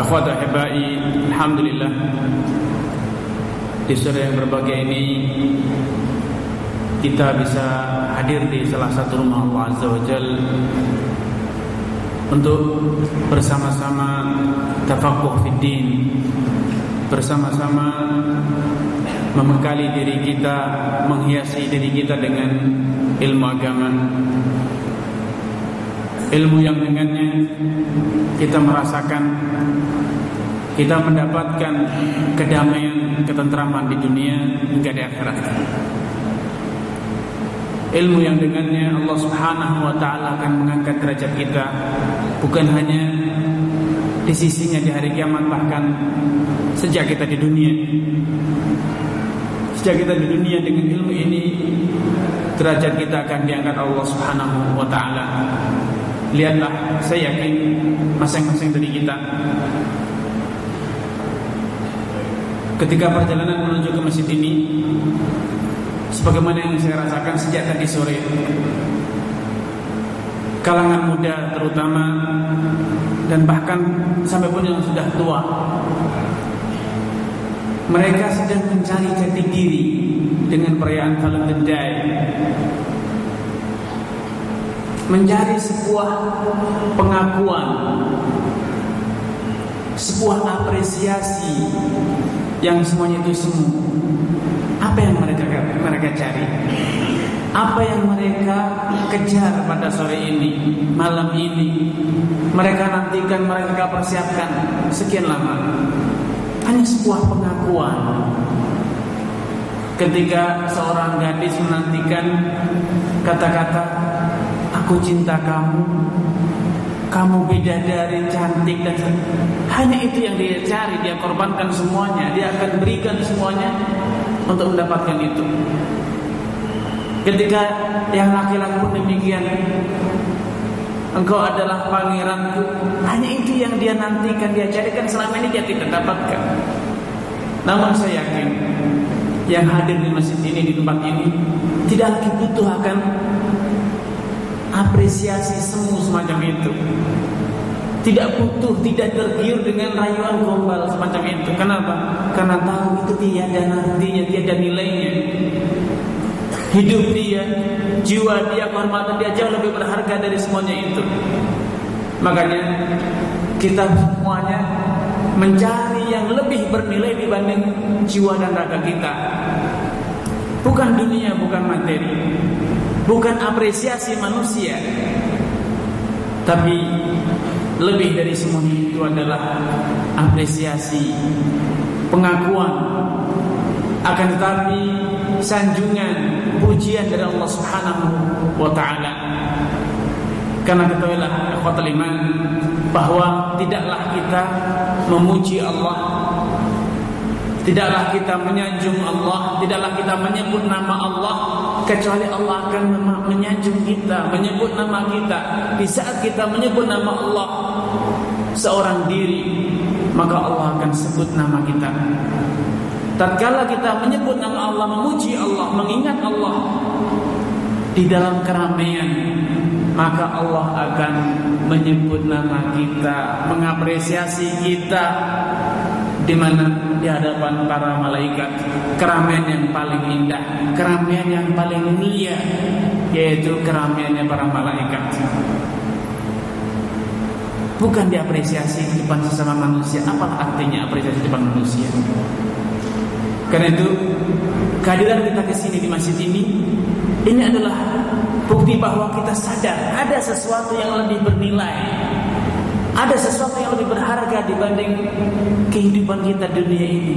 Akhwat ahibai Alhamdulillah. Di sore yang berbahagia ini Kita bisa hadir di salah satu rumah Allah Azza wa Jal Untuk bersama-sama Tafakuh fiddin Bersama-sama Membekali diri kita Menghiasi diri kita dengan ilmu agama ilmu yang dengannya kita merasakan kita mendapatkan kedamaian, ketentraman di dunia hingga di akhirat. Ilmu yang dengannya Allah Subhanahu wa taala akan mengangkat derajat kita bukan hanya di sisinya di hari kiamat bahkan sejak kita di dunia. Sejak kita di dunia dengan ilmu ini derajat kita akan diangkat Allah Subhanahu wa taala. Lihatlah, saya yakin masing-masing dari kita ketika perjalanan menuju ke masjid ini sebagaimana yang saya rasakan sejak tadi sore kalangan muda terutama dan bahkan sampai pun yang sudah tua mereka sedang mencari jati diri dengan perayaan Valentine Day mencari sebuah pengakuan sebuah apresiasi yang semuanya itu semu. Apa yang mereka mereka cari? Apa yang mereka kejar pada sore ini malam ini? Mereka nantikan mereka persiapkan. Sekian lama. Hanya sebuah pengakuan. Ketika seorang gadis menantikan kata-kata aku cinta kamu. Kamu bidadari cantik dan hanya itu yang dia cari dia korbankan semuanya. Dia akan berikan semuanya untuk mendapatkan itu. Ketika yang laki-laki pun demikian engkau adalah pangeranku. Hanya itu yang dia nantikan dia carikan. Selama ini dia tidak dapatkan. Namun saya yakin yang hadir di masjid ini di tempat ini tidak lagi butuh akan apresiasi semu semacam itu. Tidak butuh, tidak tergiur dengan rayuan gombal semacam itu. Kenapa? Karena tahu itu tiada nantinya, tiada nilainya. Hidup dia, jiwa dia, kehormatan dia jauh lebih berharga dari semuanya itu. Makanya kita semuanya mencari yang lebih bernilai dibanding jiwa dan raga kita. Bukan dunia, bukan materi bukan apresiasi manusia. Tapi lebih dari semuanya itu adalah apresiasi pengakuan. Akan tetapi sanjungan pujian dari Allah Subhanahu wa taala. Karena ketahuilah ikhwatul iman bahwa tidaklah kita memuji Allah Tidaklah kita menyanjung Allah Tidaklah kita menyebut nama Allah Kecuali Allah akan menyanjung kita Menyebut nama kita. Di saat kita menyebut nama Allah Seorang diri Maka Allah akan sebut nama kita. Tatkala kita menyebut nama Allah Memuji Allah, mengingat Allah Di dalam keramaian Maka Allah akan menyebut nama kita Mengapresiasi kita. Di mana di hadapan para malaikat keramaian yang paling indah, keramaian yang paling mulia yaitu keramaiannya para malaikat. Bukan diapresiasi di depan sesama manusia. Apa artinya apresiasi di depan manusia? Karena itu kehadiran kita ke sini di masjid ini ini adalah bukti bahwa kita sadar ada sesuatu yang lebih bernilai ada sesuatu yang lebih berharga dibanding kehidupan kita dunia ini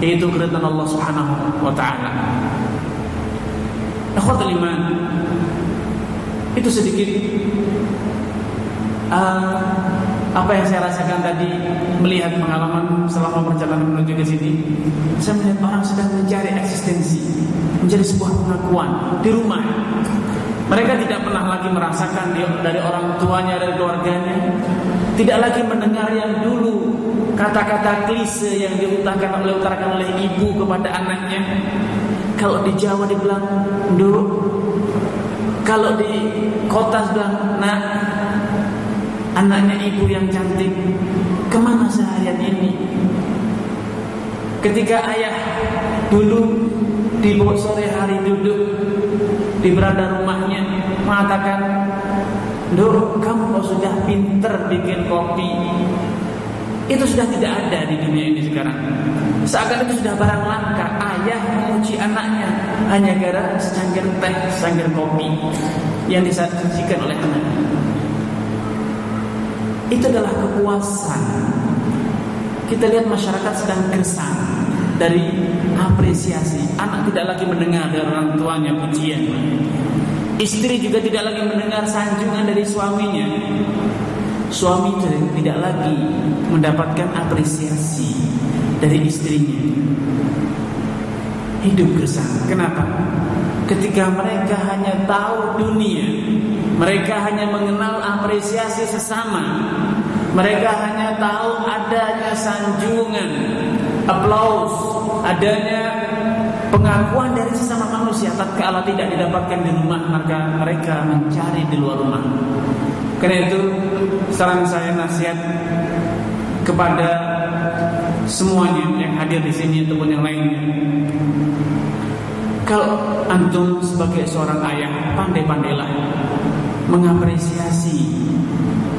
yaitu keridhaan Allah Subhanahu wa taala. Iman itu sedikit uh, apa yang saya rasakan tadi melihat pengalaman selama perjalanan menuju ke sini, saya melihat orang sedang mencari eksistensi, menjadi sebuah pengakuan di rumah. Mereka tidak pernah lagi merasakan dari orang tuanya dari keluarganya, tidak lagi mendengar yang dulu kata-kata klise yang diutarakan oleh utarakan oleh ibu kepada anaknya. Kalau di Jawa dibilang, "Nduk." Kalau di kota sudah "Nak." Anaknya ibu yang cantik, ke mana seharian ini? Ketika ayah dulu di sore hari duduk di beranda rumahnya mengatakan, "Dok, kamu sudah pinter bikin kopi?" Itu sudah tidak ada di dunia ini sekarang. Seakan itu sudah barang langka. Ayah memuji anaknya hanya gara secangkir teh, secangkir kopi yang disajikan oleh anaknya. Itu adalah kepuasan. Kita lihat masyarakat sedang gersang dari apresiasi. Anak tidak lagi mendengar dari orang tuanya pujian. Istri juga tidak lagi mendengar sanjungan dari suaminya suami tidak lagi mendapatkan apresiasi dari istrinya. Hidup gersang. Kenapa? Ketika mereka hanya tahu dunia, mereka hanya mengenal apresiasi sesama, mereka hanya tahu adanya sanjungan, aplaus, adanya pengakuan dari sesama manusia tatkala tidak didapatkan di rumah maka mereka mencari di luar rumah karena itu saran saya nasihat kepada semuanya yang hadir di sini ataupun yang lainnya. Kalau antum sebagai seorang ayah pandai-pandailah mengapresiasi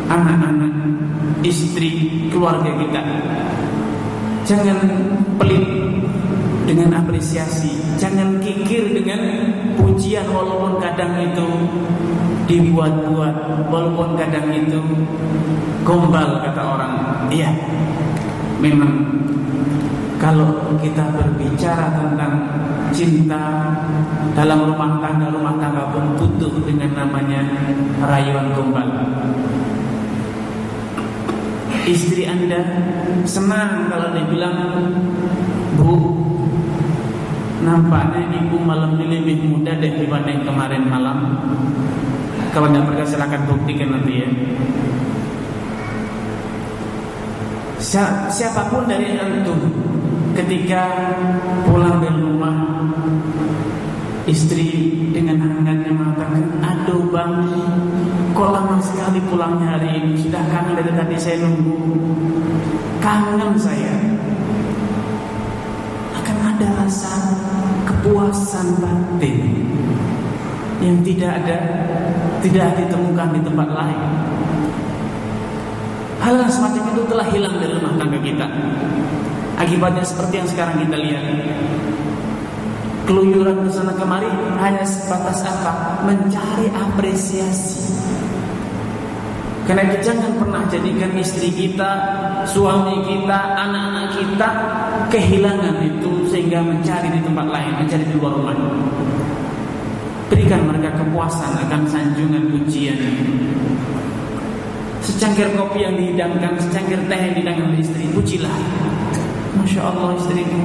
anak-anak, istri, keluarga kita. Jangan pelit dengan apresiasi, jangan kikir dengan pujian walaupun kadang itu dibuat-buat walaupun kadang itu gombal kata orang. Iya memang kalau kita berbicara tentang cinta dalam rumah tangga rumah tangga pun butuh dengan namanya rayuan gombal. Istri anda senang kalau dibilang bu nampaknya ibu malam ini lebih muda deh dibanding kemarin malam. Kalau tidak percaya silahkan buktikan nanti ya. Siapa pun dari antum ketika pulang dari rumah istri dengan hangatnya mengatakan aduh bang kok lama sekali pulangnya hari ini? Sudah kangen dari tadi saya nunggu. Kangen saya kepuasan batin yang tidak ada tidak ditemukan di tempat lain. Hal yang semacam itu telah hilang dari rumah tangga kita. Akibatnya seperti yang sekarang kita lihat. Keluyuran ke sana kemari hanya sebatas apa? Mencari apresiasi. Karena itu jangan pernah jadikan istri kita, suami kita, anak-anak kita kehilangan itu sehingga mencari di tempat lain, mencari di luar rumah. Berikan mereka kepuasan akan sanjungan pujian Secangkir kopi yang dihidangkan Secangkir teh yang dihidangkan oleh istri Pujilah. Masya Allah istriku.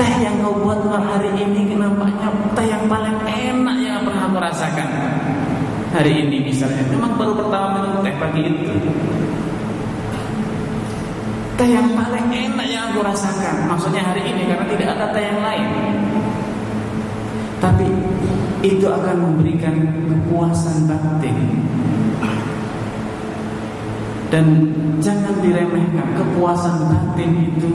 Teh yang kau buat hari ini Kenampaknya teh yang paling enak Yang pernah aku rasakan Hari ini misalnya Memang baru pertama minum teh pagi itu. Teh yang paling enak yang aku rasakan. Maksudnya hari ini Karena tidak ada teh yang lain. Tapi itu akan memberikan kepuasan batin dan jangan diremehkan kepuasan batin itu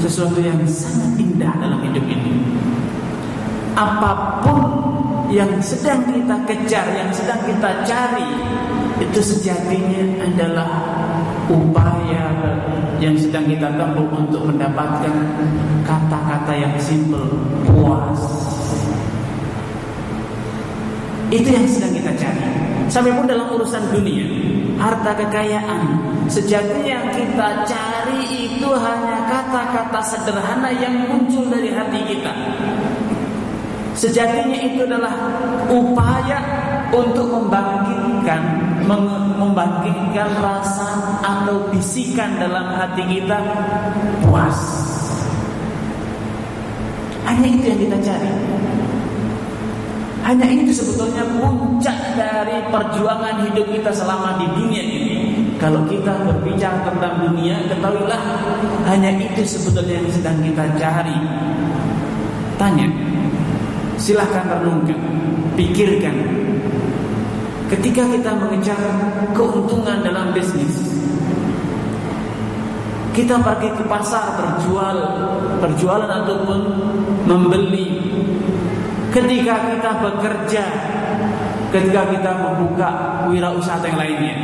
sesuatu yang sangat indah dalam hidup ini. Apa pun yang sedang kita kejar yang sedang kita cari itu sejatinya adalah upaya yang sedang kita tempuh untuk mendapatkan kata-kata yang simpel puas itu yang sedang kita cari. Sampai pun dalam urusan dunia, harta kekayaan, sejatinya yang kita cari itu hanya kata-kata sederhana yang muncul dari hati kita. Sejatinya itu adalah upaya untuk membangkitkan membangkitkan rasa atau bisikan dalam hati kita puas. Hanya itu yang kita cari. Hanya itu sebetulnya puncak dari perjuangan hidup kita selama di dunia ini. Kalau kita berbicara tentang dunia, ketahuilah hanya itu sebetulnya yang sedang kita cari. Tanya, silahkan renungkan, pikirkan. Ketika kita mengejar keuntungan dalam bisnis, kita pergi ke pasar berjual, berjualan ataupun membeli. Ketika kita bekerja, ketika kita membuka wirausaha yang lainnya,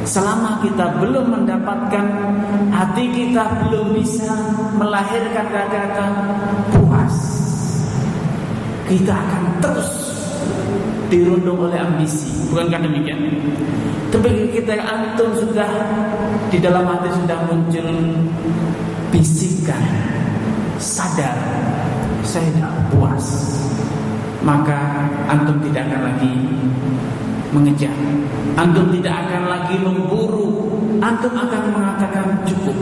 Selama kita belum mendapatkan hati kita belum bisa melahirkan kata-kata puas. Kita akan terus dirundung oleh ambisi, bukankah demikian? Tapi kita antum sudah di dalam hati sudah muncul bisikan sadar saya tidak puas maka antum tidak akan lagi mengejar. Antum tidak akan lagi memburu. Antum akan mengatakan cukup.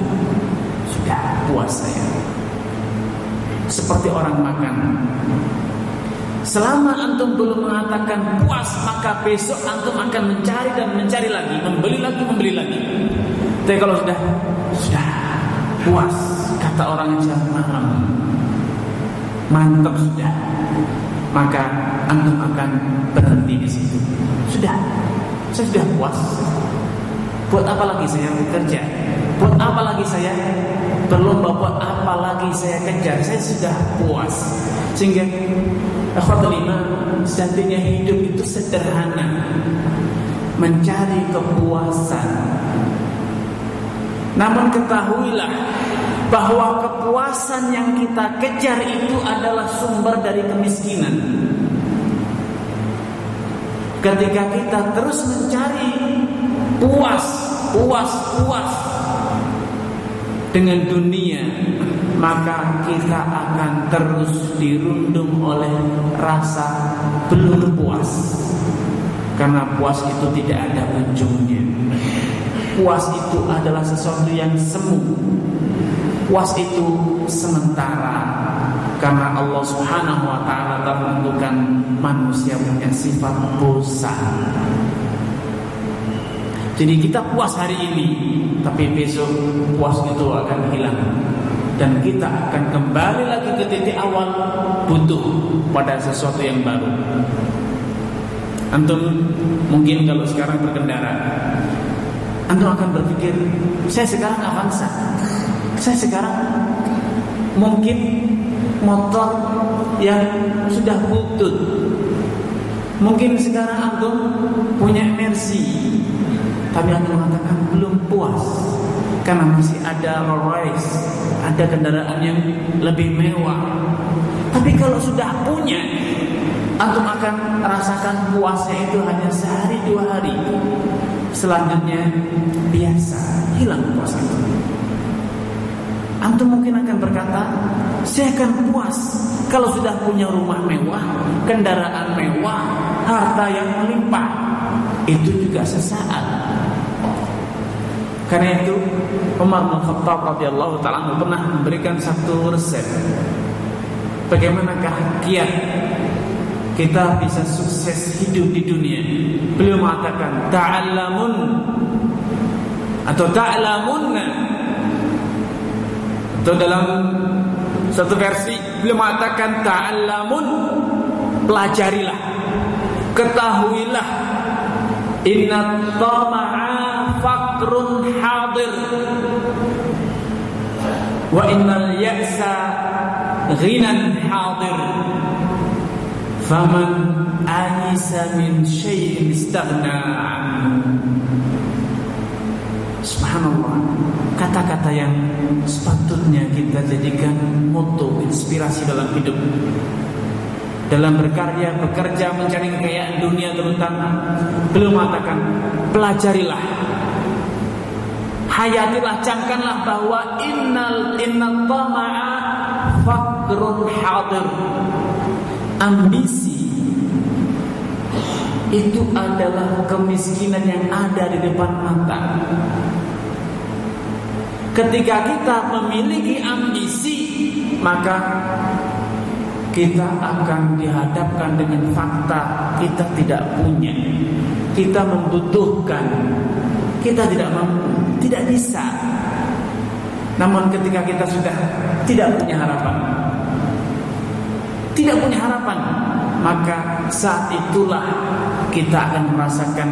Sudah puas saya. Seperti orang makan. Selama antum belum mengatakan puas, maka besok antum akan mencari dan mencari lagi, membeli lagi, membeli lagi. Tapi kalau sudah sudah puas, kata orang Jawa mantap sudah maka antum akan berhenti di situ. Sudah, saya sudah puas. Buat apa lagi saya bekerja? Buat apa lagi saya berlomba? Buat apa lagi saya kejar? Saya sudah puas. Sehingga akhwat lima sejatinya hidup itu sederhana. Mencari kepuasan. Namun ketahuilah bahwa kepuasan yang kita kejar itu adalah sumber dari kemiskinan. Ketika kita terus mencari puas, puas, puas dengan dunia, maka kita akan terus dirundung oleh rasa belum puas. Karena puas itu tidak ada ujungnya. Puas itu adalah sesuatu yang semu puas itu sementara karena Allah Subhanahu wa taala telah menentukan manusia punya sifat bosan. Jadi kita puas hari ini, tapi besok puas itu akan hilang dan kita akan kembali lagi ke titik awal butuh pada sesuatu yang baru. Antum mungkin kalau sekarang berkendara, antum akan berpikir, saya sekarang Avanza, saya sekarang mungkin motor yang sudah butut. Mungkin sekarang antum punya Mercy, tapi antum mengatakan belum puas karena masih ada Rolls Royce, ada kendaraan yang lebih mewah. Tapi kalau sudah punya, antum akan rasakan puasnya itu hanya sehari dua hari. Selanjutnya biasa, hilang puas itu. Antum mungkin akan berkata, saya akan puas kalau sudah punya rumah mewah, kendaraan mewah, harta yang melimpah. Itu juga sesaat. Karena itu Umar bin Khattab radhiyallahu taala pernah memberikan satu resep bagaimanakah kiat kita bisa sukses hidup di dunia. Beliau mengatakan ta'allamun atau ta'lamunna atau dalam satu versi beliau mengatakan ta'allamun pelajarilah ketahuilah inna tama'a fakrun hadir. Wa innal ya'sa ghinan hadir. Faman anisa min syai'in istaghna Subhanallah. Kata-kata yang sepatutnya kita jadikan moto inspirasi dalam hidup. Dalam berkarya, bekerja, mencari kekayaan dunia terutama belum mengatakan pelajarilah hayatilah camkanlah bahwa innal innal tama'a fakrun hadir ambisi itu adalah kemiskinan yang ada di depan mata. Ketika kita memiliki ambisi, maka kita akan dihadapkan dengan fakta kita tidak punya. Kita membutuhkan, kita tidak mampu, tidak bisa. Namun ketika kita sudah tidak punya harapan, tidak punya harapan, maka saat itulah kita akan merasakan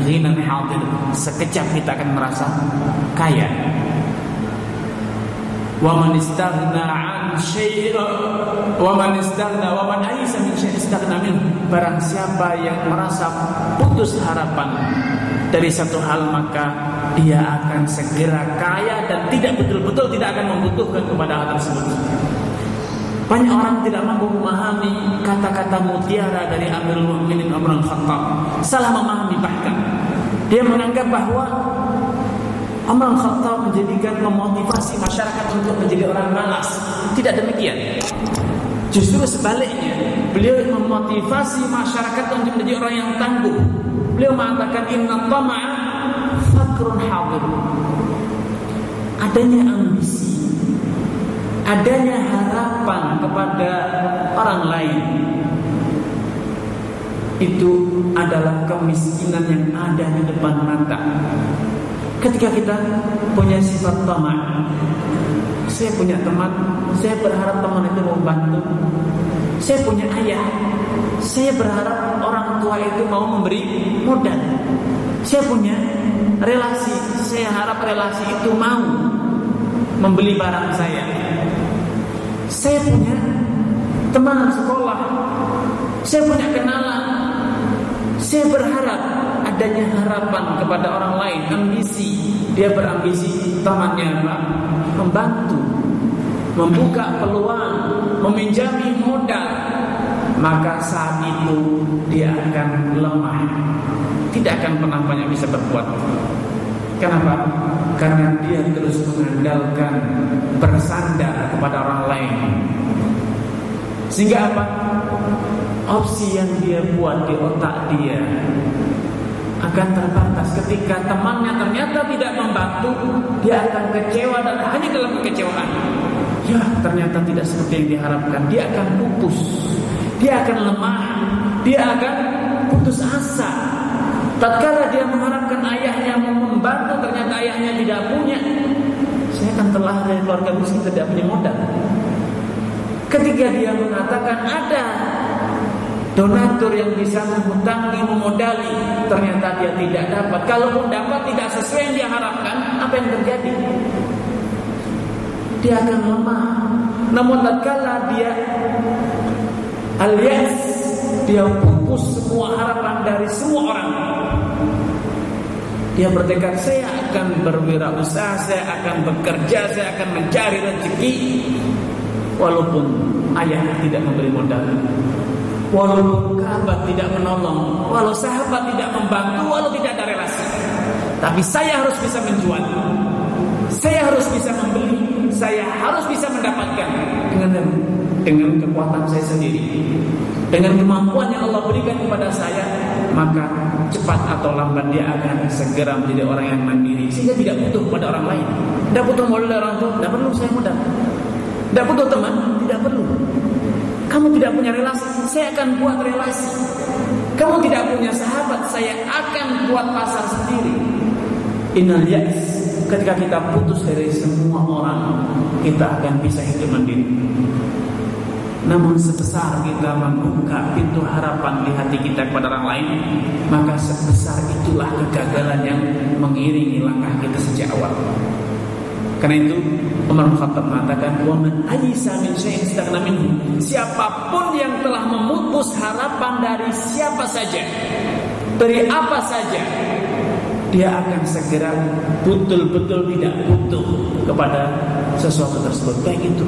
ghinan hadir. Sekejap kita akan merasa kaya. Wa man istaghna an syai'in wa man istaghna wa man aisa min syai'in istaghna min. Barang siapa yang merasa putus harapan dari satu hal maka dia akan segera kaya dan tidak betul-betul tidak akan membutuhkan kepada hal tersebut. Banyak orang tidak mampu memahami kata-kata mutiara dari Amirul Mukminin Umar Khattab. Salah memahami bahkan. Dia menganggap bahwa Umar Khattab menjadikan memotivasi masyarakat untuk menjadi orang malas. Tidak demikian. Justru sebaliknya, beliau memotivasi masyarakat untuk menjadi orang yang tangguh. Beliau mengatakan inna tama'a fakrun. Adanya ambisi, adanya harapan kepada orang lain itu adalah kemiskinan yang ada di depan mata. Ketika kita punya sifat tamak, saya punya teman, saya berharap teman itu membantu. Saya punya ayah, saya berharap orang tua itu mau memberi modal. Saya punya relasi, saya harap relasi itu mau membeli barang saya. Saya punya teman sekolah, saya punya kenalan. Saya berharap adanya harapan kepada orang lain, ambisi. Dia berambisi temannya apa? Membantu, membuka peluang, meminjami modal. Maka saat itu dia akan lemah, tidak akan pernah banyak bisa berbuat. Kenapa? Karena dia terus mengandalkan bersandar kepada orang lain. Sehingga apa? Opsi yang dia buat di otak dia akan terbatas ketika temannya ternyata tidak membantu, dia akan kecewa dan hanya dalam kekecewaan. Ya, ternyata tidak seperti yang diharapkan. Dia akan pupus, dia akan lemah, dia akan putus asa. Tatkala dia mengharapkan ayahnya mau membantu, ternyata ayahnya tidak punya. Saya akan telah dari keluarga miskin tidak punya modal. Ketika dia mengatakan ada donatur yang bisa menghutangi, memodali, ternyata dia tidak dapat. Kalaupun dapat tidak sesuai yang dia harapkan, apa yang terjadi? Dia akan lemah. Namun tatkala dia alias dia pupus semua harapan dari semua orang. Dia bertekad saya akan berwirausaha, saya akan bekerja, saya akan mencari rezeki walaupun ayah tidak memberi modal. Walaupun kerabat tidak menolong, walau sahabat tidak membantu, walau tidak ada relasi. Tapi saya harus bisa menjual. Saya harus bisa membeli, saya harus bisa mendapatkan dengan dengan kekuatan saya sendiri. Dengan kemampuan yang Allah berikan kepada saya, maka cepat atau lambat dia akan segera menjadi orang yang mandiri sehingga tidak butuh pada orang lain. Tidak butuh modal orang tua, tidak perlu saya modal. Tidak butuh teman, tidak perlu. Kamu tidak punya relasi, saya akan buat relasi. Kamu tidak punya sahabat, saya akan buat pasar sendiri. Innal ya'is ketika kita putus dari semua orang, kita akan bisa hidup mandiri. Namun sebesar kita membuka pintu harapan di hati kita kepada orang lain, maka sebesar itulah kegagalan yang mengiringi langkah kita sejak awal. Karena itu Umar Khattab mengatakan, "Wa man ayisa min syai'in minhu." Siapa pun yang telah memutus harapan dari siapa saja, dari apa saja, dia akan segera betul-betul tidak butuh kepada sesuatu tersebut. Baik itu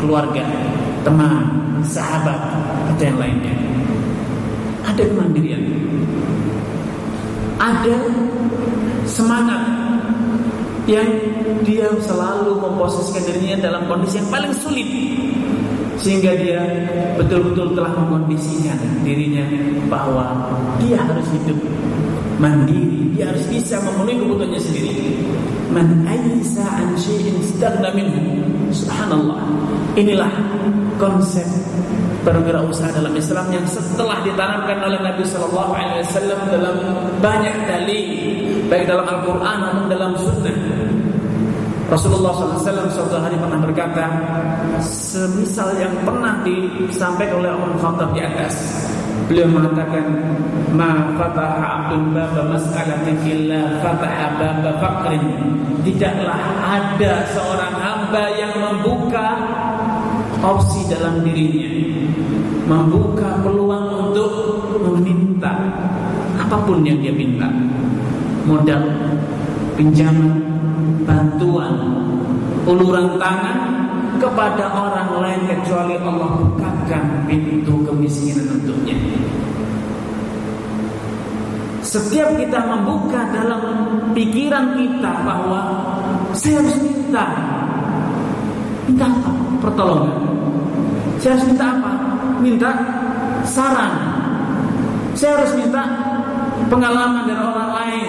keluarga, teman, sahabat, atau yang lainnya. Ada kemandirian. Ada semangat yang dia selalu memposisikan dirinya dalam kondisi yang paling sulit. sehingga dia betul-betul telah mengkondisikan dirinya bahwa dia harus hidup mandiri, dia harus bisa memenuhi kebutuhannya sendiri. Man aisa an syai'in minhu. Subhanallah. Inilah konsep berwirausaha dalam Islam yang setelah ditanamkan oleh Nabi Shallallahu Alaihi Wasallam dalam banyak dalil, baik dalam Al-Quran maupun dalam Sunnah. Rasulullah SAW suatu hari pernah berkata, semisal yang pernah disampaikan oleh Umar Khattab di atas. Beliau mengatakan, "Ma fataha 'abdun baba mas'alatin illa fataha baba faqrin." Tidaklah ada seorang hamba yang membuka opsi dalam dirinya, membuka peluang untuk meminta apa pun yang dia minta. Modal, pinjaman, bantuan uluran tangan kepada orang lain kecuali Allah bukakan pintu kemiskinan untuknya. Setiap kita membuka dalam pikiran kita bahwa saya harus minta, minta apa? Pertolongan. Saya harus minta apa? Minta saran. Saya harus minta pengalaman dari orang lain.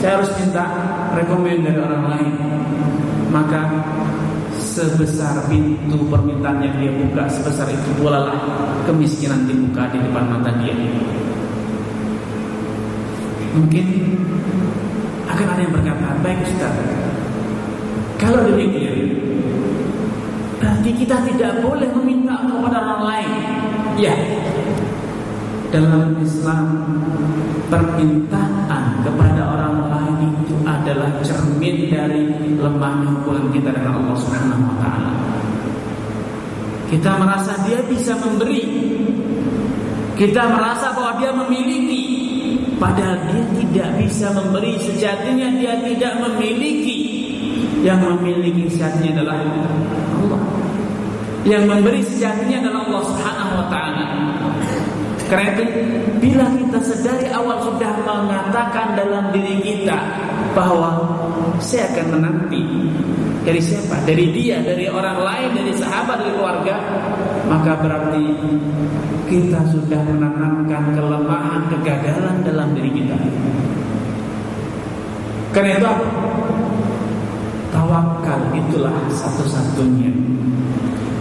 Saya harus minta rekomend dari orang lain maka sebesar pintu permintaan yang dia buka sebesar itu pula lah kemiskinan dibuka di depan mata dia. Mungkin akan ada yang berkata baik Ustaz. Kalau demikian berarti kita tidak boleh meminta kepada orang lain. Ya. Dalam Islam permintaan kepada orang cermin dari lemahnya hubungan kita dengan Allah Subhanahu wa taala. Kita merasa dia bisa memberi. Kita merasa bahwa dia memiliki padahal dia tidak bisa memberi sejatinya dia tidak memiliki. Yang memiliki sejatinya adalah Allah. Yang memberi sejatinya adalah Allah Subhanahu wa taala. Karena itu bila kita sedari awal sudah mengatakan dalam diri kita bahwa saya akan menanti dari siapa? Dari dia, dari orang lain, dari sahabat, dari keluarga, maka berarti kita sudah menanamkan kelemahan, kegagalan dalam diri kita. Karena itu Tawakal itulah satu-satunya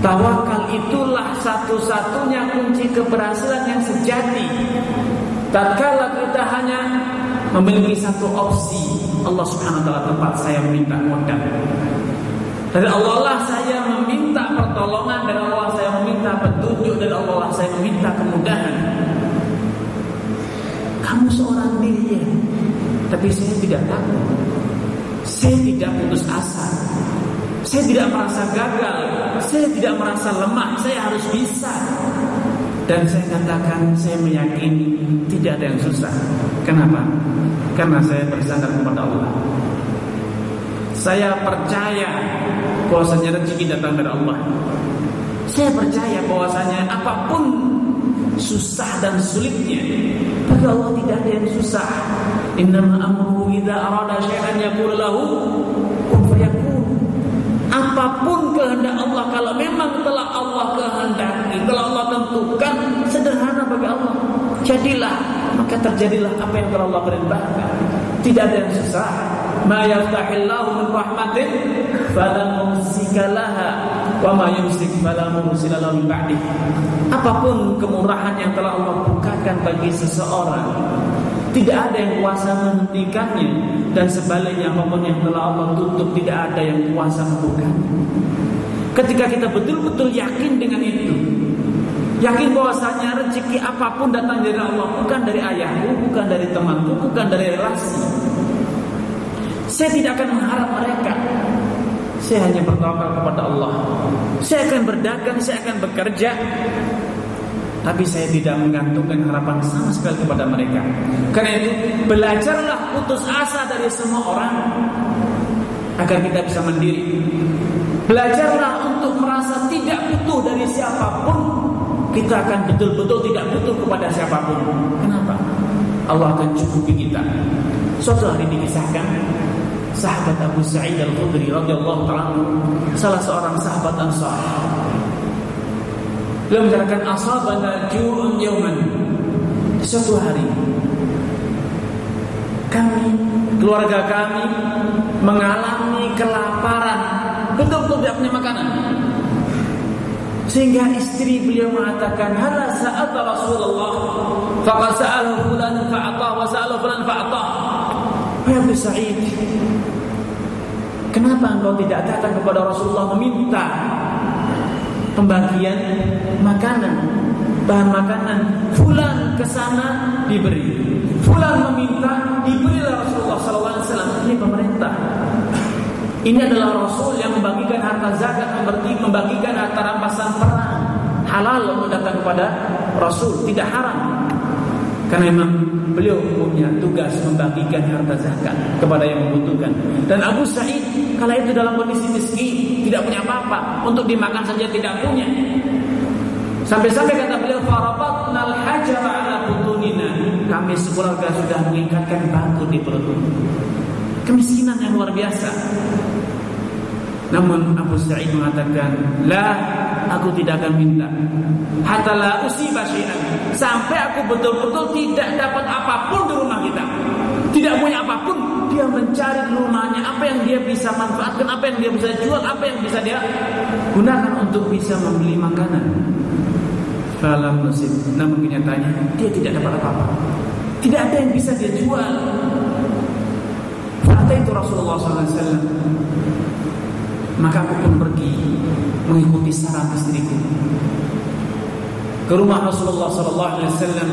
Tawakal itulah satu-satunya kunci keberhasilan yang sejati. Tatkala kita hanya memiliki satu opsi, Allah Subhanahu wa taala tempat saya meminta modal. Dari Allah lah saya meminta pertolongan, dari Allah saya meminta petunjuk, dari Allah saya meminta kemudahan. Kamu seorang diri ya, tapi saya tidak takut. Saya tidak putus asa. Saya tidak merasa gagal, saya tidak merasa lemah, saya harus bisa. Dan saya katakan, saya meyakini tidak ada yang susah. Kenapa? Karena saya bersandar kepada Allah. Saya percaya bahwasanya rezeki datang dari Allah. Saya percaya bahwasanya apa pun susah dan sulitnya bagi Allah tidak ada yang susah. Innama amruhu idza arada syai'an yaqulu lahu apa pun kehendak Allah kalau memang telah Allah kehendaki, telah Allah tentukan sederhana bagi Allah. Jadilah, maka terjadilah apa yang telah Allah perintahkan. Tidak ada yang susah. Ma yaftahillahu min rahmatin fala mumsikalaha wa ma yumsik fala mursila min ba'di. Apa pun kemurahan yang telah Allah bukakan bagi seseorang, tidak ada yang kuasa menghentikannya dan sebaliknya apa pun yang telah Allah tutup tidak ada yang kuasa membuka. Ketika kita betul-betul yakin dengan itu, yakin bahwasanya rezeki apa pun datang dari Allah, bukan dari ayahku, bukan dari temanku, bukan dari relasi. Saya tidak akan mengharap mereka. Saya hanya bertawakal kepada Allah. Saya akan berdagang, saya akan bekerja, tapi saya tidak menggantungkan harapan sama sekali kepada mereka. Karena itu belajarlah putus asa dari semua orang agar kita bisa mandiri. Belajarlah untuk merasa tidak butuh dari siapa pun. Kita akan betul-betul tidak butuh kepada siapa pun. Kenapa? Allah akan cukupi kita. Suatu hari dikisahkan sahabat Abu Sa'id Al-Khudri radhiyallahu taala salah seorang sahabat Ansar Beliau mengatakan asabana ju'un yauman. Suatu hari kami, keluarga kami mengalami kelaparan, betul-betul tidak punya makanan. Sehingga istri beliau mengatakan, "Hala sa'ata Rasulullah, faqad sa'alahu fulan fa'atah wa sa'alahu fulan fa'atah." Wahai Abu Sa'id, kenapa engkau tidak datang kepada Rasulullah meminta pembagian makanan, bahan makanan. Fulan ke sana diberi. Fulan meminta diberilah Rasulullah SAW. Ini pemerintah. Ini adalah Rasul yang membagikan harta zakat, membagikan harta rampasan perang. Halal untuk datang kepada Rasul, tidak haram. Karena memang beliau punya tugas membagikan harta zakat kepada yang membutuhkan. Dan Abu Sa'id kala itu dalam kondisi miskin, tidak punya apa-apa, untuk dimakan saja tidak punya. Sampai-sampai kata beliau farabatnal hajar ala butunina. Kami sekeluarga sudah mengikatkan batu di perut. Kemiskinan yang luar biasa. Namun Abu Sa'id mengatakan, "La, aku tidak akan minta. Hatta la usiba Sampai aku betul-betul tidak dapat apa pun di rumah kita. Tidak punya apa pun, dia mencari rumahnya apa yang dia bisa manfaatkan, apa yang dia bisa jual, apa yang bisa dia gunakan untuk bisa membeli makanan. Falam nasib. Namun kenyataannya dia tidak dapat apa-apa. Tidak ada yang bisa dia jual. Fakta itu Rasulullah SAW maka aku pun pergi mengikuti saran istriku ke rumah Rasulullah Sallallahu Alaihi Wasallam.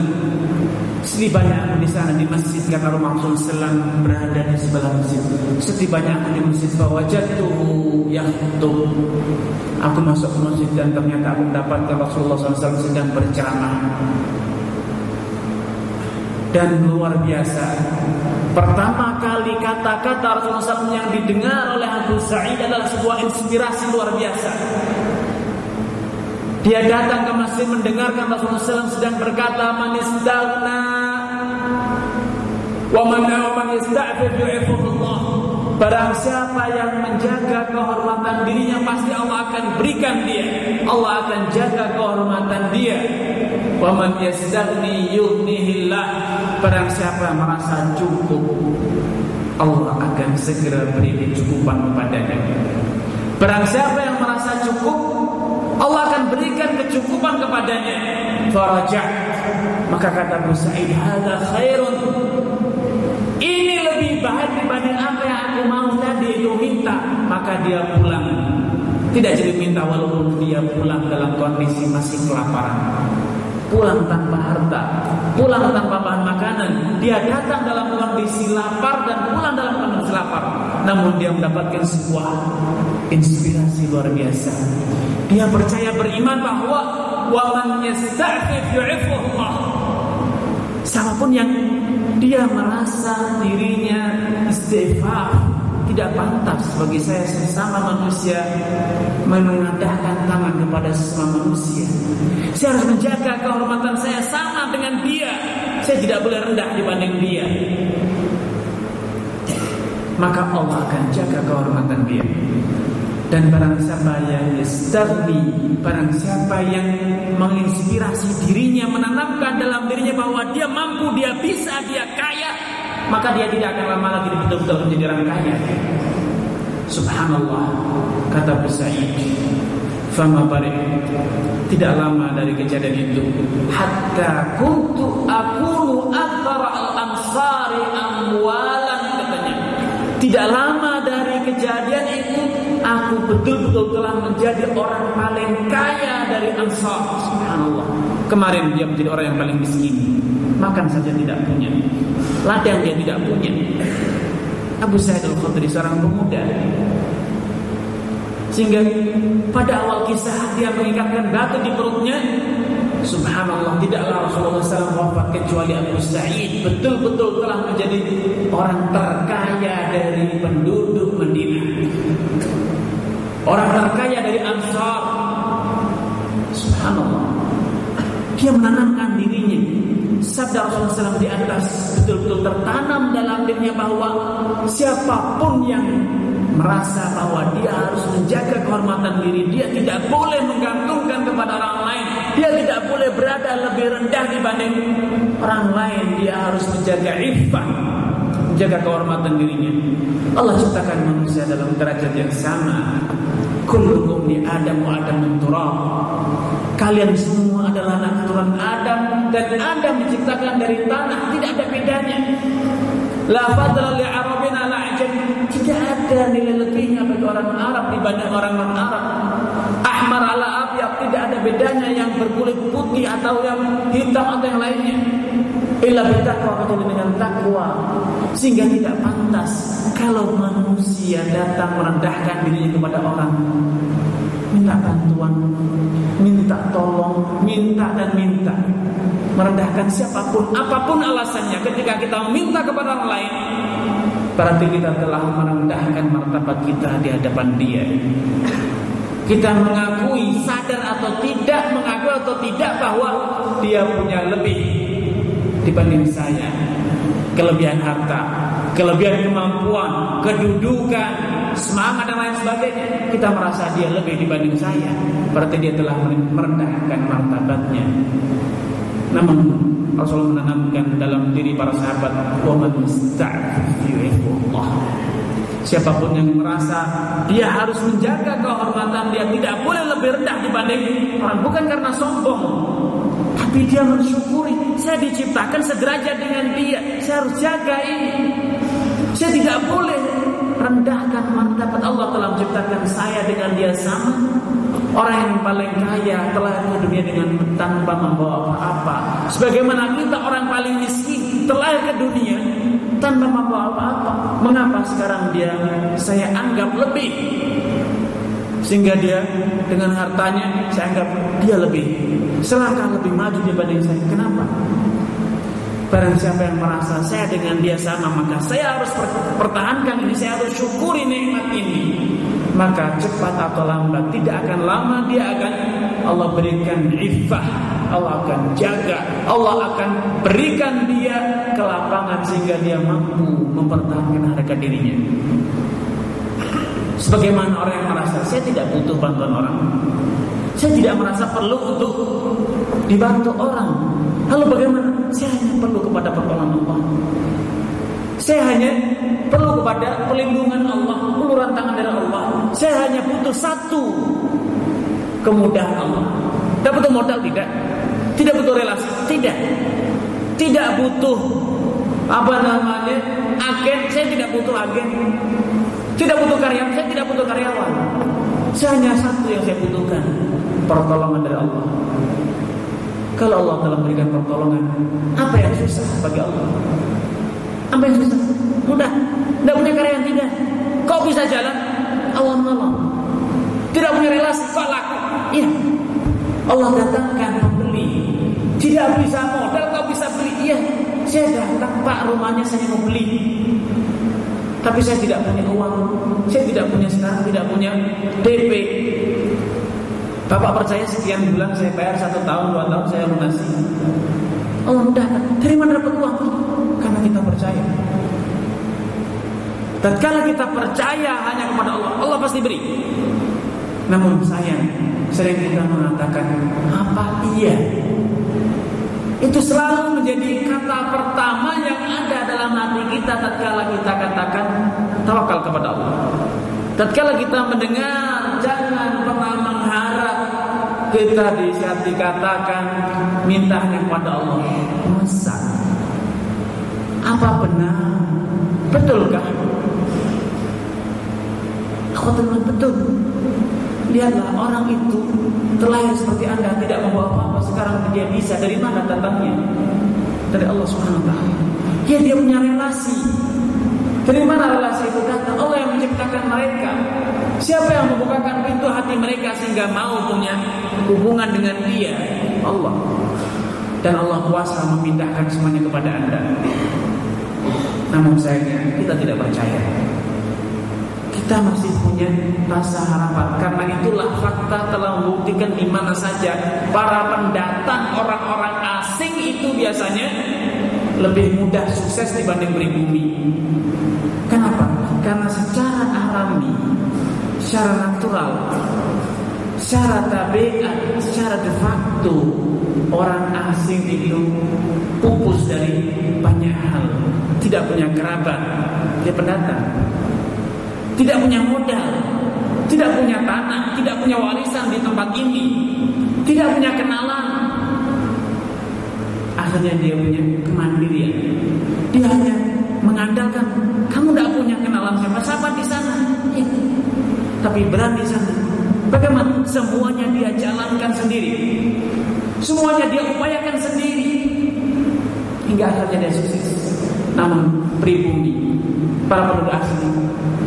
Setibanya aku di sana di masjid karena rumah Rasulullah SAW berada di sebelah masjid. Setibanya aku di masjid yang yahtub. Aku masuk ke masjid dan ternyata aku mendapatkan Rasulullah SAW sedang berceramah. Dan luar biasa Pertama kali kata-kata Rasulullah SAW yang didengar oleh Abu Sa'id adalah sebuah inspirasi luar biasa. Dia datang ke masjid mendengarkan Rasulullah SAW sedang berkata, "Man istaghna wa man man yasta'fif yu'ifullah." Barang siapa yang menjaga kehormatan dirinya pasti Allah akan berikan dia. Allah akan jaga kehormatan dia. Wa man yastaghni yughnihillah. Barang siapa merasa cukup Allah akan segera beri kecukupan kepadanya. Barang siapa yang merasa cukup Allah akan berikan kecukupan kepadanya. Farajat Maka kata Abu Sa'id Hada khairun. Ini lebih baik dibanding apa yang aku mau tadi itu minta. Maka dia pulang. Tidak jadi minta walaupun dia pulang dalam kondisi masih kelaparan pulang tanpa harta, pulang tanpa bahan makanan. Dia datang dalam kondisi lapar dan pulang dalam kondisi lapar. Namun dia mendapatkan sebuah inspirasi luar biasa. Dia percaya beriman bahwa wa yasta'fif yu'ifullah. Siapa pun yang dia merasa dirinya istighfar tidak pantas bagi saya sesama manusia menengadahkan tangan kepada sesama manusia. Saya harus menjaga kehormatan saya sama dengan dia. Saya tidak boleh rendah dibanding dia. Maka Allah akan jaga kehormatan dia. Dan barang siapa yang yastagni Barang siapa yang menginspirasi dirinya Menanamkan dalam dirinya bahwa dia mampu, dia bisa, dia kaya maka dia tidak akan lama lagi betul-betul menjadi orang kaya. Subhanallah, kata Sa'id. Fama bari tidak lama dari kejadian itu. Hatta kuntu akunu akthar al-ansari amwalan katanya. Tidak lama dari kejadian itu aku betul-betul telah menjadi orang paling kaya dari ansar. Subhanallah. Kemarin dia menjadi orang yang paling miskin. Makan saja tidak punya. Ladang dia tidak punya. Abu Sa'id al-Khudri seorang pemuda sehingga pada awal kisah dia mengikatkan batu di perutnya. Subhanallah tidaklah Rasulullah SAW wafat kecuali Abu Sa'id. Betul-betul telah menjadi orang terkaya dari penduduk Madinah. Orang terkaya dari Ansar. Subhanallah. Dia menanamkan dirinya. Sabda Rasulullah SAW di atas betul-betul tertanam dalam dirinya bahwa siapa pun yang merasa bahwa dia harus menjaga kehormatan diri, dia tidak boleh menggantungkan kepada orang lain, dia tidak boleh berada lebih rendah dibanding orang lain, dia harus menjaga iffah, menjaga kehormatan dirinya. Allah ciptakan manusia dalam derajat yang sama. Kullukum ni Adam wa Adam turab. Kalian semua adalah anak keturunan Adam dan Adam diciptakan dari tanah, tidak ada bedanya. La fadla li. Tidak ada nilai lebihnya bagi orang Arab dibanding orang non Arab. Ahmar ala abyad tidak ada bedanya yang berkulit putih atau yang hitam atau yang lainnya. Illa bitakwa kecuali dengan takwa sehingga tidak pantas kalau manusia datang merendahkan dirinya kepada orang minta bantuan, minta tolong, minta dan minta. Merendahkan siapa pun, apa pun alasannya ketika kita meminta kepada orang lain, berarti kita telah merendahkan martabat kita di hadapan dia. Kita mengakui, sadar atau tidak, mengakui atau tidak bahwa dia punya lebih dibanding saya. Kelebihan harta, kelebihan kemampuan, kedudukan, semangat dan lain sebagainya, kita merasa dia lebih dibanding saya, berarti dia telah merendahkan martabatnya. Namun Rasulullah menanamkan dalam diri para sahabat, "Wa man Siapa pun yang merasa dia harus menjaga kehormatan dia tidak boleh lebih rendah dibanding orang. Bukan karena sombong tapi dia mensyukuri. Saya diciptakan sederajat dengan dia. Saya harus jaga ini. Saya tidak boleh rendahkan martabat Allah telah menciptakan saya dengan dia sama. Orang yang paling kaya telah ke dunia dengan tanpa membawa apa-apa. Sebagaimana kita orang paling miskin telah ke dunia tanpa membawa apa-apa. Mengapa sekarang dia saya anggap lebih? Sehingga dia dengan hartanya saya anggap dia lebih selangkah lebih maju dibanding saya. Kenapa? Barang siapa yang merasa saya dengan dia sama Maka saya harus pertahankan ini Saya harus syukuri nikmat ini Maka cepat atau lambat Tidak akan lama dia akan Allah berikan iffah Allah akan jaga Allah akan berikan dia kelapangan Sehingga dia mampu mempertahankan harga dirinya Sebagaimana orang yang merasa Saya tidak butuh bantuan orang Saya tidak merasa perlu untuk Dibantu orang Lalu bagaimana? Saya hanya perlu kepada pertolongan Allah. Saya hanya perlu kepada pelindungan Allah, uluran tangan dari Allah. Saya hanya butuh satu kemudahan Allah. Tidak butuh modal tidak, tidak butuh relasi tidak, tidak butuh apa namanya agen. Saya tidak butuh agen, tidak butuh karyawan. Saya tidak butuh karyawan. Saya hanya satu yang saya butuhkan pertolongan dari Allah. Kalau Allah telah memberikan pertolongan, apa yang susah bagi Allah? Apa yang susah? Mudah. Tidak punya karyawan tidak. Kau bisa jalan, Allah menolong. Tidak punya relasi, laku. Iya. Allah datangkan pembeli. Tidak bisa modal, kau bisa beli. Iya. Saya datang, Pak, rumahnya saya mau beli. Tapi saya tidak punya uang. Saya tidak punya sekarang, tidak punya DP. Bapak percaya sekian bulan saya bayar satu tahun dua tahun saya lunasi. Allah mudah Dari mana dapat uang? Percaya. Dan kalau kita percaya hanya kepada Allah, Allah pasti beri. Namun saya sering kita mengatakan apa iya? Itu selalu menjadi kata pertama yang ada dalam hati kita tatkala kita katakan tawakal kepada Allah. Tatkala kita mendengar jangan pernah mengharap kita di saat dikatakan minta kepada Allah. Masa? Apa benar? Betulkah? Aku teman betul. Lihatlah orang itu terlahir seperti anda tidak membawa apa-apa sekarang dia bisa dari mana datangnya? Dari Allah Subhanahu Wa Taala. Ya dia punya relasi. Dari mana relasi itu datang? Allah yang menciptakan mereka. Siapa yang membukakan pintu hati mereka sehingga mau punya hubungan dengan dia? Allah. Dan Allah kuasa memindahkan semuanya kepada Anda. Namun sayangnya kita tidak percaya. Kita masih punya rasa harapan karena itulah fakta telah membuktikan di mana saja para pendatang orang-orang asing itu biasanya lebih mudah sukses dibanding pribumi. Kenapa? Karena secara alami secara natural, secara tabiat, secara de facto orang asing itu pupus dari banyak hal, tidak punya kerabat, dia pendatang, tidak punya modal, tidak punya tanah, tidak punya warisan di tempat ini, tidak punya kenalan. Akhirnya dia punya kemandirian. Dia hanya mengandalkan kamu tidak punya kenalan siapa-siapa di sana. Tapi berani sana. Bagaimana? Semuanya dia jalankan sendiri. Semuanya dia upayakan sendiri. Hingga akhirnya dia sukses. Namun pribumi para penduduk asli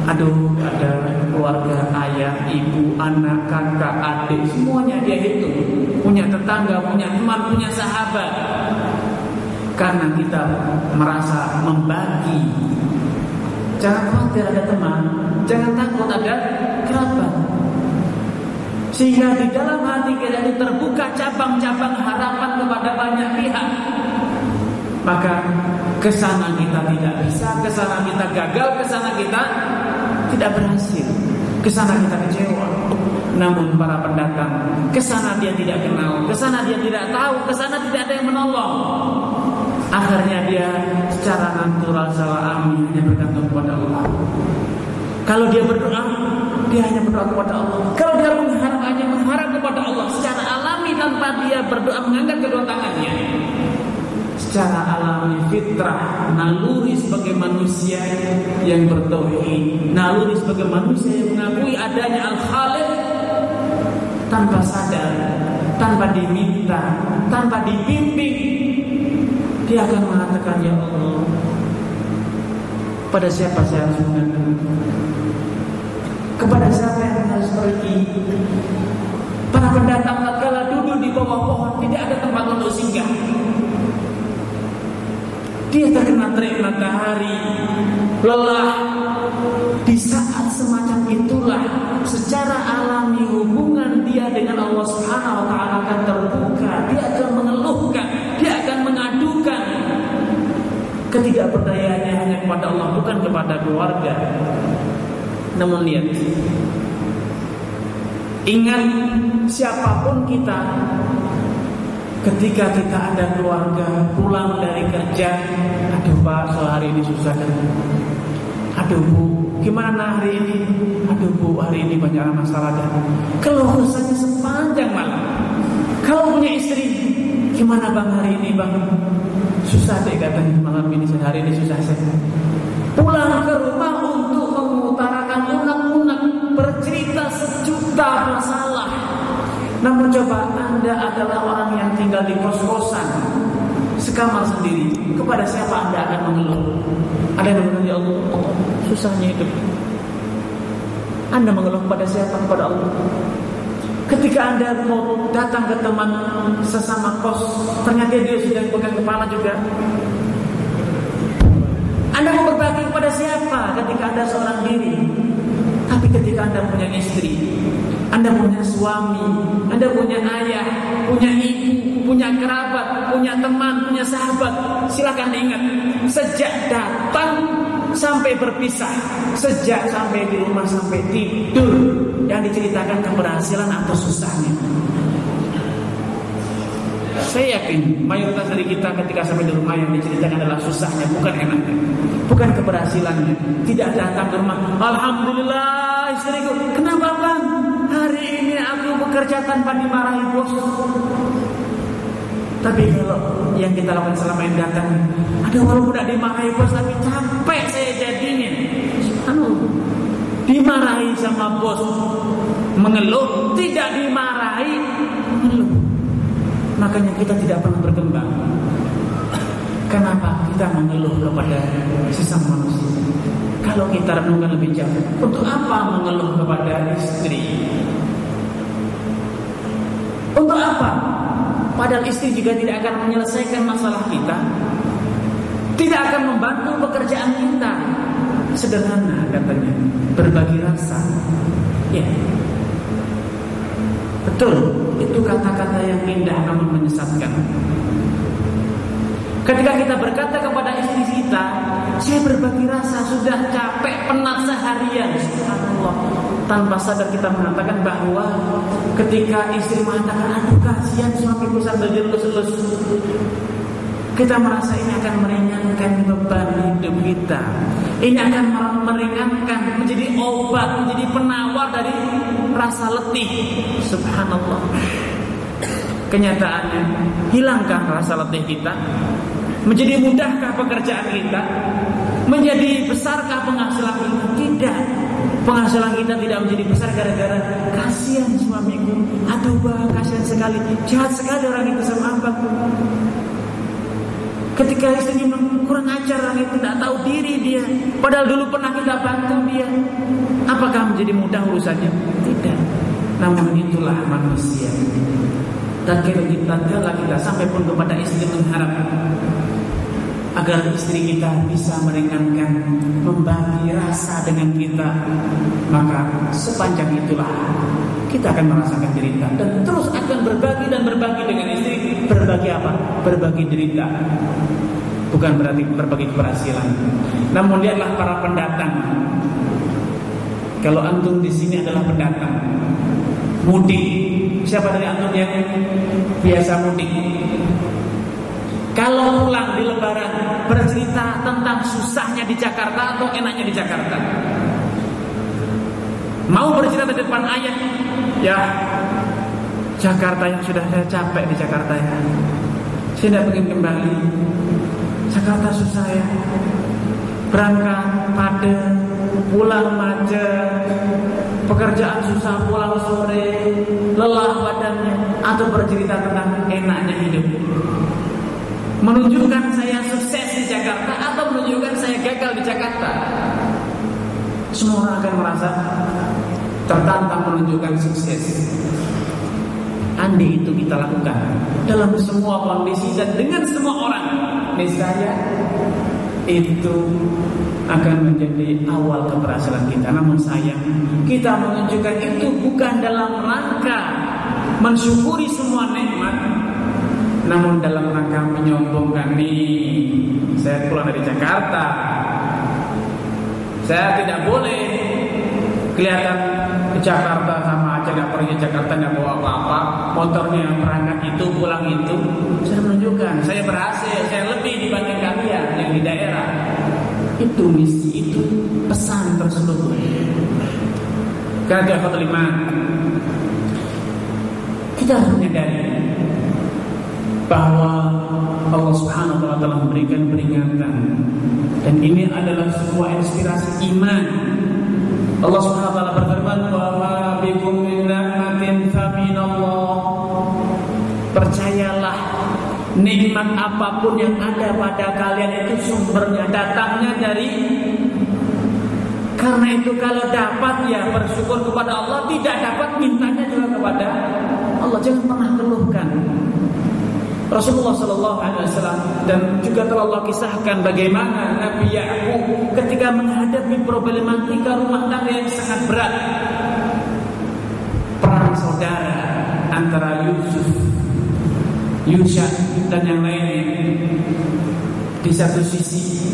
aduh ada keluarga ayah ibu anak kakak adik semuanya dia hitung punya tetangga punya teman punya sahabat karena kita merasa membagi jangan khawatir ada teman jangan takut ada sehingga di dalam hati kita ini terbuka cabang-cabang harapan kepada banyak pihak maka ke sana kita tidak bisa, ke sana kita gagal, ke sana kita tidak berhasil, ke sana kita kecewa. Namun para pendatang, ke sana dia tidak kenal, ke sana dia tidak tahu, ke sana tidak ada yang menolong. Akhirnya dia secara natural salah amin bergantung kepada Allah. Kalau dia berdoa, dia hanya berdoa kepada Allah. Kalau dia mengharap kepada Allah secara alami tanpa dia berdoa mengangkat kedua tangannya. Secara alami fitrah naluri sebagai manusia yang bertauhid naluri sebagai manusia yang mengakui adanya al-khaliq tanpa sadar tanpa diminta tanpa dibimbing dia akan mengatakan ya Allah pada siapa saya harus mengadu kepada siapa yang harus pergi para pendatang tatkala duduk di bawah pohon tidak ada tempat untuk singgah dia terkena terik matahari, lelah. Di saat semacam itulah secara alami hubungan dia dengan Allah Subhanahu wa taala akan terbuka. Dia akan mengeluhkan, dia akan mengadukan ketidakpercayaannya hanya kepada Allah bukan kepada keluarga. Namun lihat Ingat siapa pun kita Ketika kita ada keluarga pulang dari kerja, aduh Pak, soal hari ini susah kan? Aduh Bu, gimana hari ini? Aduh Bu, hari ini banyak masalah dan keluhannya sepanjang malam. Kalau punya istri, gimana Bang hari ini Bang? Susah deh katanya malam ini, hari ini susah saya. Pulang ke rumah sejuta masalah. Namun coba Anda adalah orang yang tinggal di kos-kosan. Sekamar sendiri. Kepada siapa Anda akan mengeluh? Ada yang mengeluh ya Allah, Allah Susahnya itu Anda mengeluh kepada siapa? Kepada Allah. Ketika Anda mau datang ke teman sesama kos Ternyata dia sudah pegang kepala juga. Anda mau berbagi kepada siapa ketika Anda seorang diri? Tapi ketika Anda punya istri anda punya suami, Anda punya ayah, punya ibu, punya kerabat, punya teman, punya sahabat. Silakan ingat, sejak datang sampai berpisah, sejak sampai di rumah sampai tidur, yang diceritakan keberhasilan atau susahnya. Saya yakin mayoritas dari kita ketika sampai di rumah yang diceritakan adalah susahnya, bukan enaknya, bukan keberhasilannya. Tidak datang ke rumah, Alhamdulillah istriku. Kenapa? Bekerja tanpa dimarahi bos. Tapi kalau yang kita lakukan selama ini datang, ada walaupun tidak dimarahi bos, tapi capek saya jadinya. Anu, dimarahi sama bos, mengeluh, tidak dimarahi, mengeluh. Makanya kita tidak pernah berkembang. Kenapa kita mengeluh kepada sesama manusia? Kalau kita renungkan lebih jauh, untuk apa mengeluh kepada istri? Untuk apa? Padahal istri juga tidak akan menyelesaikan masalah kita. Tidak akan membantu pekerjaan kita. Sederhana katanya, berbagi rasa. Ya. Betul, itu kata-kata yang indah namun menyesatkan. Ketika kita berkata kepada istri kita, saya berbagi rasa sudah capek penat seharian, subhanallah. Tanpa sadar kita mengatakan bahwa ketika istri mengatakan, aduh kasihan suamiku sambil dilus-lus, kita merasa ini akan meringankan beban hidup kita. Ini akan meringankan, menjadi obat, menjadi penawar dari rasa letih. Subhanallah. Kenyataannya, hilangkah rasa letih kita? Menjadi mudahkah pekerjaan kita? Menjadi besarkah penghasilan kita? Tidak. Penghasilan kita tidak menjadi besar gara-gara kasihan suamiku. Aduh bang, kasihan sekali. Jahat sekali orang itu sama abangku. Ketika istrinya kurang ajar orang itu tidak tahu diri dia. Padahal dulu pernah kita bantu dia. Apakah menjadi mudah urusannya? Tidak. Namun itulah manusia. Dan kita kita sampai pun kepada istri mengharap agar istri kita bisa meringankan membagi rasa dengan kita. Maka sepanjang itulah kita akan merasakan derita dan terus akan berbagi dan berbagi dengan istri. Berbagi apa? Berbagi derita. Bukan berarti berbagi keberhasilan. Namun lihatlah para pendatang. Kalau antum di sini adalah pendatang mudik. Siapa dari antum yang biasa mudik kalau pulang di lebaran bercerita tentang susahnya di Jakarta atau enaknya di Jakarta. Mau bercerita di depan ayah, ya Jakarta yang sudah saya capek di Jakarta ya. Saya tidak ingin kembali. Jakarta susah ya. Berangkat pada pulang macet, pekerjaan susah pulang sore, lelah badannya, atau bercerita tentang enaknya hidup menunjukkan saya sukses di Jakarta atau menunjukkan saya gagal di Jakarta. Semua orang akan merasa tertantang menunjukkan sukses. Andi itu kita lakukan dalam semua kondisi dan dengan semua orang. Niscaya itu akan menjadi awal keberhasilan kita. Namun sayang, kita menunjukkan itu bukan dalam rangka mensyukuri semua nikmat, namun dalam rangka menyombongkan nih Saya pulang dari Jakarta. Saya tidak boleh Kelihatan ke Jakarta sama aja Gak pergi Jakarta gak bawa apa-apa. Motornya yang berangkat itu pulang itu Saya menunjukkan Saya berhasil Saya lebih dibanding kalian yang di daerah. Itu misi itu Pesan tersebut. Karena lima Kita harus menyadari bahwa Allah Subhanahu wa taala telah memberikan peringatan dan ini adalah sebuah inspirasi iman. Allah Subhanahu wa taala berfirman, "Wa ma bikum min ni'matin faminallah." Percayalah nikmat apa pun yang ada pada kalian itu sumbernya datangnya dari karena itu kalau dapat ya bersyukur kepada Allah, tidak dapat mintanya juga kepada Allah. Jangan pernah keluhkan. Rasulullah Shallallahu Alaihi Wasallam dan juga telah Allah kisahkan bagaimana Nabi Yakub ketika menghadapi problematika rumah tangga yang sangat berat. Perang saudara antara Yusuf, Yusha dan yang lainnya. Di satu sisi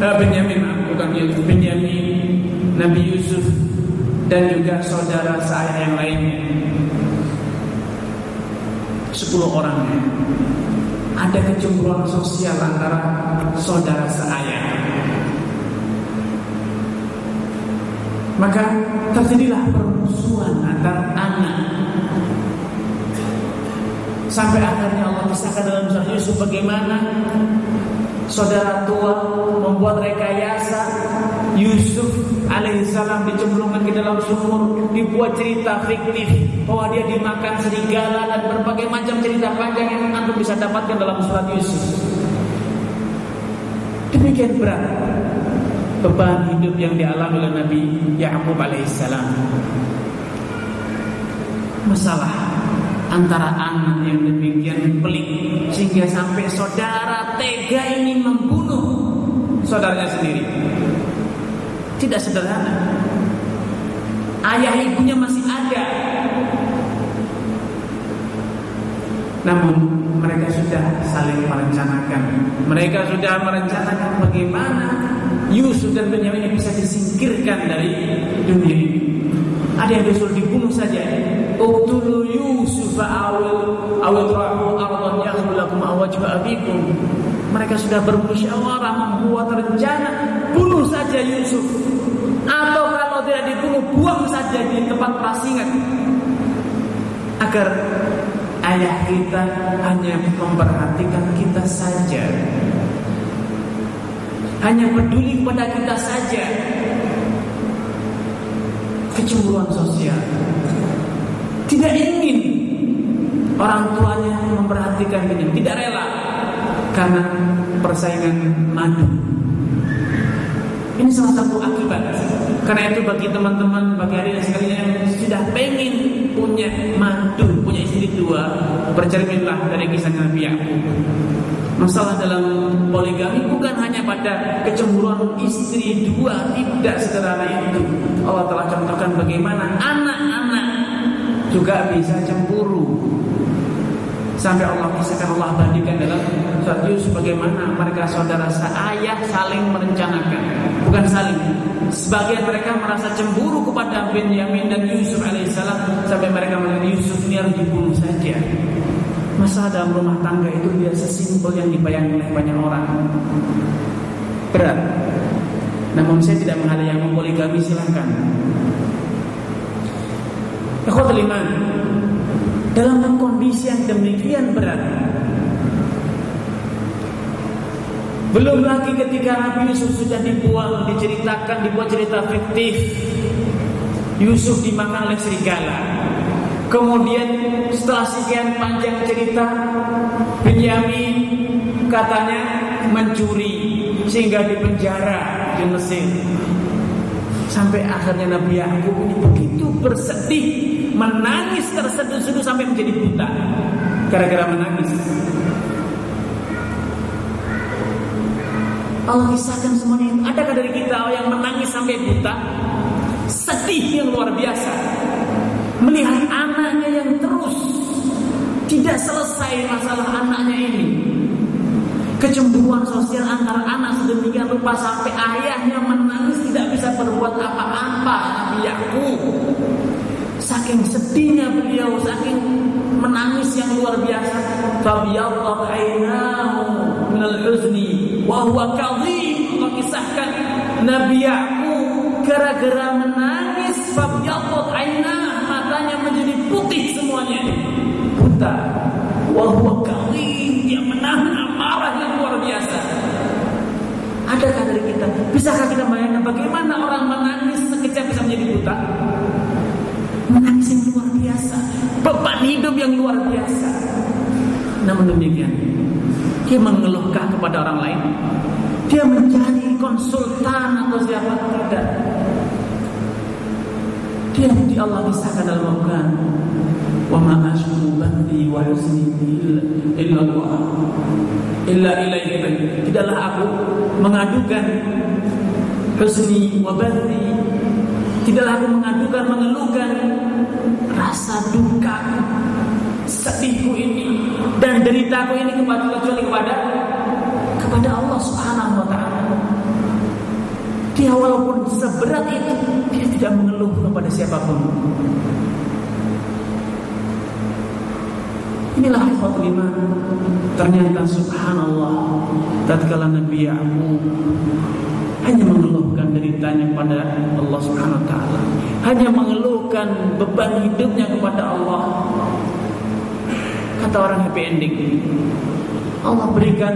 eh, Benyamin bukan Yusuf Benyamin Nabi Yusuf dan juga saudara saya yang lainnya Sepuluh orang ada kecemburuan sosial antara saudara seayah. Maka terjadilah permusuhan antara anak Sampai akhirnya Allah kisahkan dalam surah Yusuf bagaimana saudara tua membuat rekayasa Yusuf alaihissalam dicemplungkan ke dalam sumur dibuat cerita fiktif bahwa dia dimakan serigala dan berbagai macam cerita panjang yang antum bisa dapatkan dalam surat Yusuf demikian berat beban hidup yang dialami oleh Nabi Yakub alaihissalam masalah antara anak yang demikian pelik sehingga sampai saudara tega ini membunuh saudaranya sendiri. Tidak sederhana. Ayah ibunya masih ada. Namun mereka sudah saling merencanakan. Mereka sudah merencanakan bagaimana Yusuf dan Benyamin bisa disingkirkan dari dunia ini. Ada yang disuruh dibunuh saja. Uqtulu Yusuf awil awil rahu ardan yakhlu lakum awajhu abikum. Mereka sudah bermusyawarah membuat rencana bunuh saja Yusuf tidak dibunuh buang saja di tempat prasingan agar ayah kita hanya memperhatikan kita saja. Hanya peduli pada kita saja. Kecemburuan sosial. Tidak ingin orang tuanya memperhatikan ini. Tidak rela. Karena persaingan madu. Ini salah satu akibat karena itu bagi teman-teman bagi hari sekalian yang sudah pengen punya mantu punya istri dua bercerminlah dari kisah Nabi Yakub Masalah dalam poligami bukan hanya pada kecemburuan istri dua, tidak sederhana itu. Allah telah contohkan bagaimana anak-anak juga bisa cemburu. Sampai Allah kisahkan Allah bandingkan dalam surat Yusuf bagaimana mereka saudara seayah saling merencanakan, bukan saling. Sebagian mereka merasa cemburu kepada Benyamin dan Yusuf alaihissalam sampai mereka melihat Yusuf ini harus dibunuh saja. Masalah dalam rumah tangga itu biasa simpel yang dibayangkan oleh banyak orang. Berat. Namun saya tidak mengada yang mempoligami silahkan. Ikhwatul iman Dalam kondisi yang demikian berat Belum lagi ketika Nabi Yusuf sudah dibuang Diceritakan, dibuat cerita fiktif Yusuf dimakan oleh serigala Kemudian setelah sekian panjang cerita Benyamin katanya mencuri sehingga dipenjara di Mesir. Sampai akhirnya Nabi Yakub ini begitu bersedih, menangis terseduh-seduh sampai menjadi buta gara-gara menangis. Allah kisahkan semuanya itu. Adakah dari kita yang menangis sampai buta? Sedih yang luar biasa melihat anaknya yang terus tidak selesai masalah anaknya ini. Kecemburuan sosial antara anak sedemikian rupa sampai ayahnya menangis tidak bisa berbuat apa-apa Nabi Yakub. Saking sedihnya beliau, saking menangis yang luar biasa. Fabiyallahu ainahu minal huzni wa huwa kadhim. Allah kisahkan Nabi Yakub gara-gara menangis fabiyallahu ainahu matanya menjadi putih semuanya. Buta. Wahwa kalim yang menahan amarah yang luar biasa. Adakah dari kita? Bisakah kita bayangkan bagaimana orang menangis sekejap bisa menjadi buta? Menangis yang luar biasa. Beban hidup yang luar biasa. Namun demikian, dia mengeluhkan kepada orang lain. Dia mencari konsultan atau siapa tidak. Dia di Allah kisahkan dalam Al-Quran Wa ma ashku bandi wa husni illa Allah Illa ilaihi Tidaklah aku mengadukan Husni wa bandi Tidaklah aku mengadukan, mengeluhkan Rasa duka Sedihku ini Dan deritaku ini kepada kecuali kepada Kepada Allah subhanahu wa ta'ala. Dia walaupun seberat itu Dia tidak mengeluh kepada siapa pun. Inilah ikhwatul iman. Ternyata subhanallah Tatkala Nabi Ya'qub Hanya mengeluhkan deritanya kepada Allah subhanahu wa ta'ala Hanya mengeluhkan beban hidupnya kepada Allah. Kata orang happy ending Allah berikan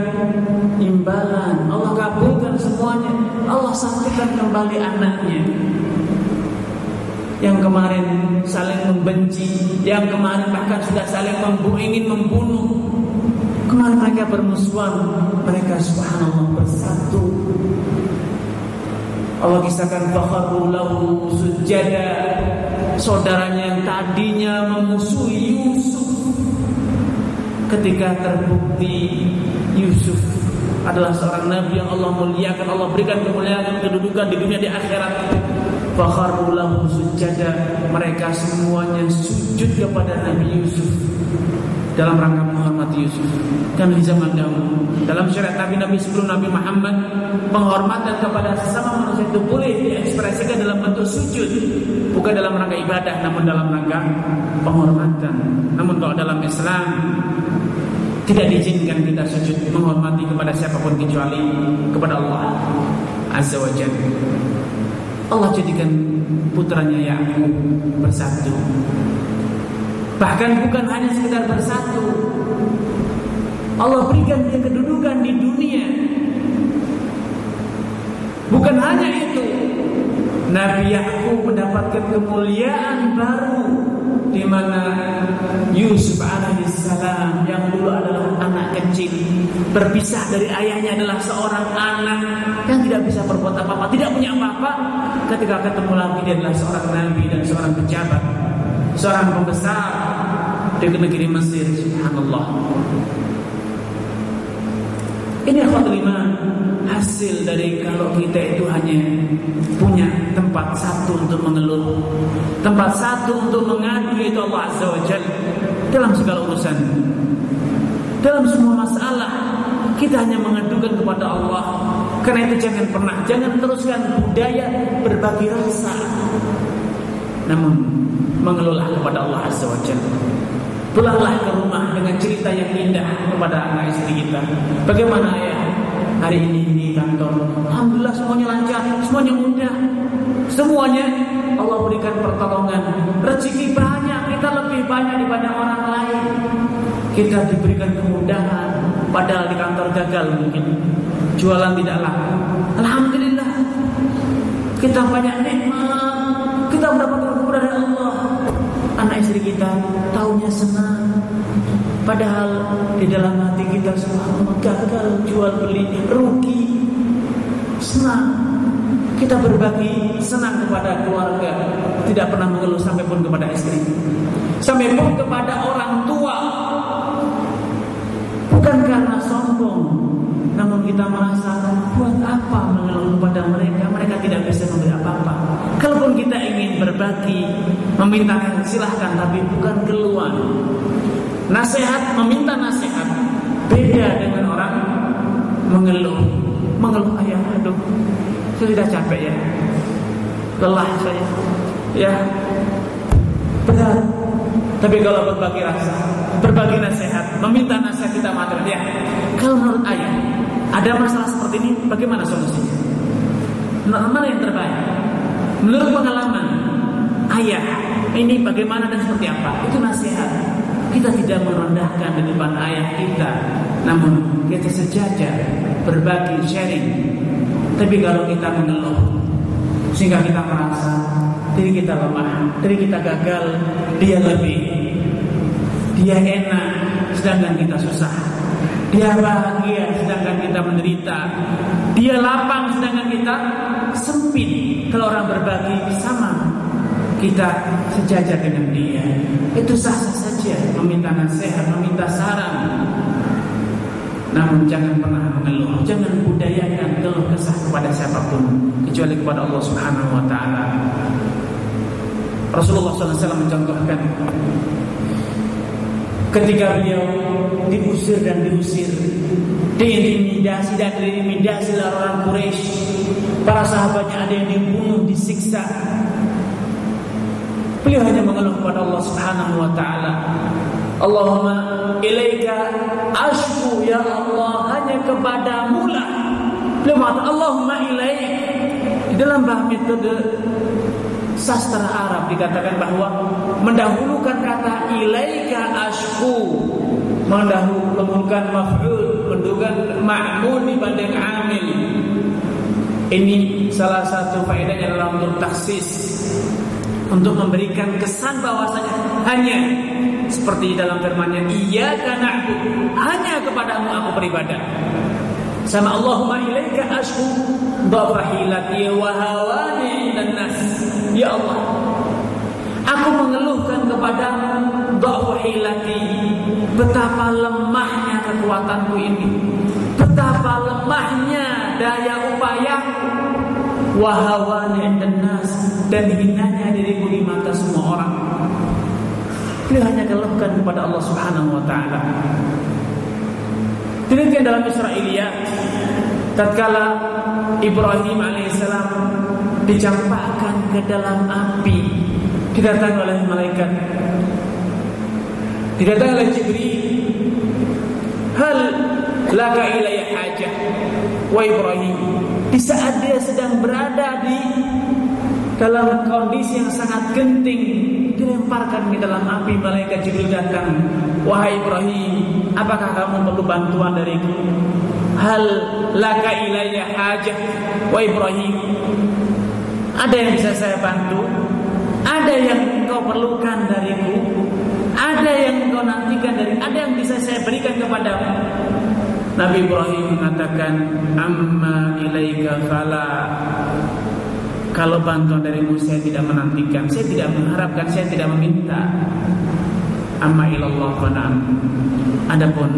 imbalan, Allah kabulkan semuanya, Allah saktikan kembali anaknya. Yang kemarin saling membenci, yang kemarin bahkan sudah saling membu ingin membunuh. Kemarin mereka bermusuhan, mereka subhanallah bersatu. Allah kisahkan fakharu lahu sujada saudaranya yang tadinya memusuhi Yusuf ketika terbukti Yusuf adalah seorang nabi yang Allah muliakan, Allah berikan kemuliaan kedudukan di dunia di akhirat. Fakharu lahu sujada. Mereka semuanya sujud kepada Nabi Yusuf. Dalam rangka menghormati Yusuf. Dan di zaman dahulu dalam syariat Nabi Nabi sebelum Nabi Muhammad penghormatan kepada sesama manusia itu boleh diekspresikan dalam bentuk sujud. Bukan dalam rangka ibadah namun dalam rangka penghormatan. Namun kalau dalam Islam tidak diizinkan kita sujud menghormati kepada siapa pun kecuali kepada Allah Azza wa Jalla. Allah jadikan putranya Yakub bersatu Bahkan bukan hanya sekedar bersatu. Allah berikan dia kedudukan di dunia. Bukan hanya itu. Nabi Yakub mendapatkan kemuliaan baru di mana Yusuf alaihissalam yang dulu adalah anak kecil berpisah dari ayahnya adalah seorang anak yang tidak bisa berbuat apa-apa, tidak punya apa-apa. Ketika ketemu lagi dia adalah seorang nabi dan seorang pejabat seorang pembesar di negeri Mesir subhanallah ini lima hasil dari kalau kita itu hanya punya tempat satu untuk mengeluh, tempat satu untuk mengadu itu Allah Azza wa Jal dalam segala urusan. Dalam semua masalah kita hanya mengadukan kepada Allah. Karena itu jangan pernah, jangan teruskan budaya berbagi rasa. Namun mengelola kepada Allah Azza wa Jalla. Pulanglah ke rumah dengan cerita yang indah kepada anak istri kita. Bagaimana ya hari ini di kantor? Alhamdulillah semuanya lancar, semuanya mudah. Semuanya Allah berikan pertolongan. Rezeki banyak, kita lebih banyak dibanding orang lain. Kita diberikan kemudahan, padahal di kantor gagal mungkin. Jualan tidak laku. Alhamdulillah. Kita banyak nikmat, kita mendapatkan kemudahan Allah anak istri kita tahunya senang. Padahal di dalam hati kita semua gagal jual beli rugi. Senang. Kita berbagi senang kepada keluarga. Tidak pernah mengeluh sampai pun kepada istri. Sampai pun kepada orang tua. Bukan karena sombong namun kita merasa buat apa mengeluh kepada mereka? Mereka tidak bisa memberi apa-apa. Kalaupun kita berbagi meminta silahkan tapi bukan keluar nasihat meminta nasihat beda dengan orang mengeluh. Mengeluh ayah aduh saya sudah capek ya. Lelah saya. Ya. Berat. Tapi kalau berbagi rasa berbagi nasihat meminta nasihat kita materi ya. Kalau menurut ayah ada masalah seperti ini, bagaimana solusinya? Mana yang terbaik? Menurut pengalaman ayah, ini bagaimana dan seperti apa? Itu nasihat. Kita tidak merendahkan di depan ayah kita, namun kita sejajar berbagi sharing. Tapi kalau kita mengeluh, sehingga kita merasa diri kita lemah, diri kita gagal, dia lebih, dia enak, sedangkan kita susah. Dia bahagia sedangkan kita menderita. Dia lapang sedangkan kita sempit. Kalau orang berbagi sama, kita sejajar dengan dia. Itu sah-sah saja meminta nasihat, meminta saran. Namun jangan pernah mengeluh, jangan budayakan keluh kesah kepada siapa pun kecuali kepada Allah Subhanahu wa taala. Rasulullah SAW mencontohkan ketika beliau diusir dan diusir diintimidasi dan diintimidasi oleh orang Quraisy para sahabatnya ada yang dibunuh disiksa beliau hanya mengeluh kepada Allah Subhanahu wa taala. Allahumma ilaika ashku ya Allah hanya kepadamu lah. Beliau mengatakan Allahumma ilaik. Dalam bah metode sastra Arab dikatakan bahwa mendahulukan kata ilaika ashku mendahulukan maf'ul mendahulukan ma'mul dibanding amil. Ini salah satu faedahnya dalam taksis untuk memberikan kesan bahwasanya hanya seperti dalam firman-Nya iyyaka na'budu. Hanya kepadamu aku beribadah. Sama Allahumma ilaika ashku dhafahilati wa hawani dan nas. Ya Allah aku mengeluhkan kepadamu dhafahilati betapa lemahnya kekuatanku ini. Betapa lemahnya daya upayaku wa hawani dan hinanya diriku di mata semua orang. Beliau hanya keluhkan kepada Allah Subhanahu wa taala. Demikian dalam Israiliyat tatkala Ibrahim alaihissalam dicampakkan ke dalam api didatangi oleh malaikat. Didatangi oleh Jibril. Hal laka ilayya hajah wa Ibrahim di saat dia sedang berada di dalam kondisi yang sangat genting dilemparkan ke dalam api malaikat Jibril datang. Wahai Ibrahim apakah kamu perlu bantuan dariku? Hal laka ilayya hajah wa Ibrahim. Ada yang bisa saya bantu? Ada yang engkau perlukan dariku? Ada yang engkau nantikan dari ada yang bisa saya berikan kepadamu Nabi Ibrahim mengatakan amma ilaika fala kalau bantuan darimu saya tidak menantikan, saya tidak mengharapkan, saya tidak meminta. Amma ilallah fana'am. Adapun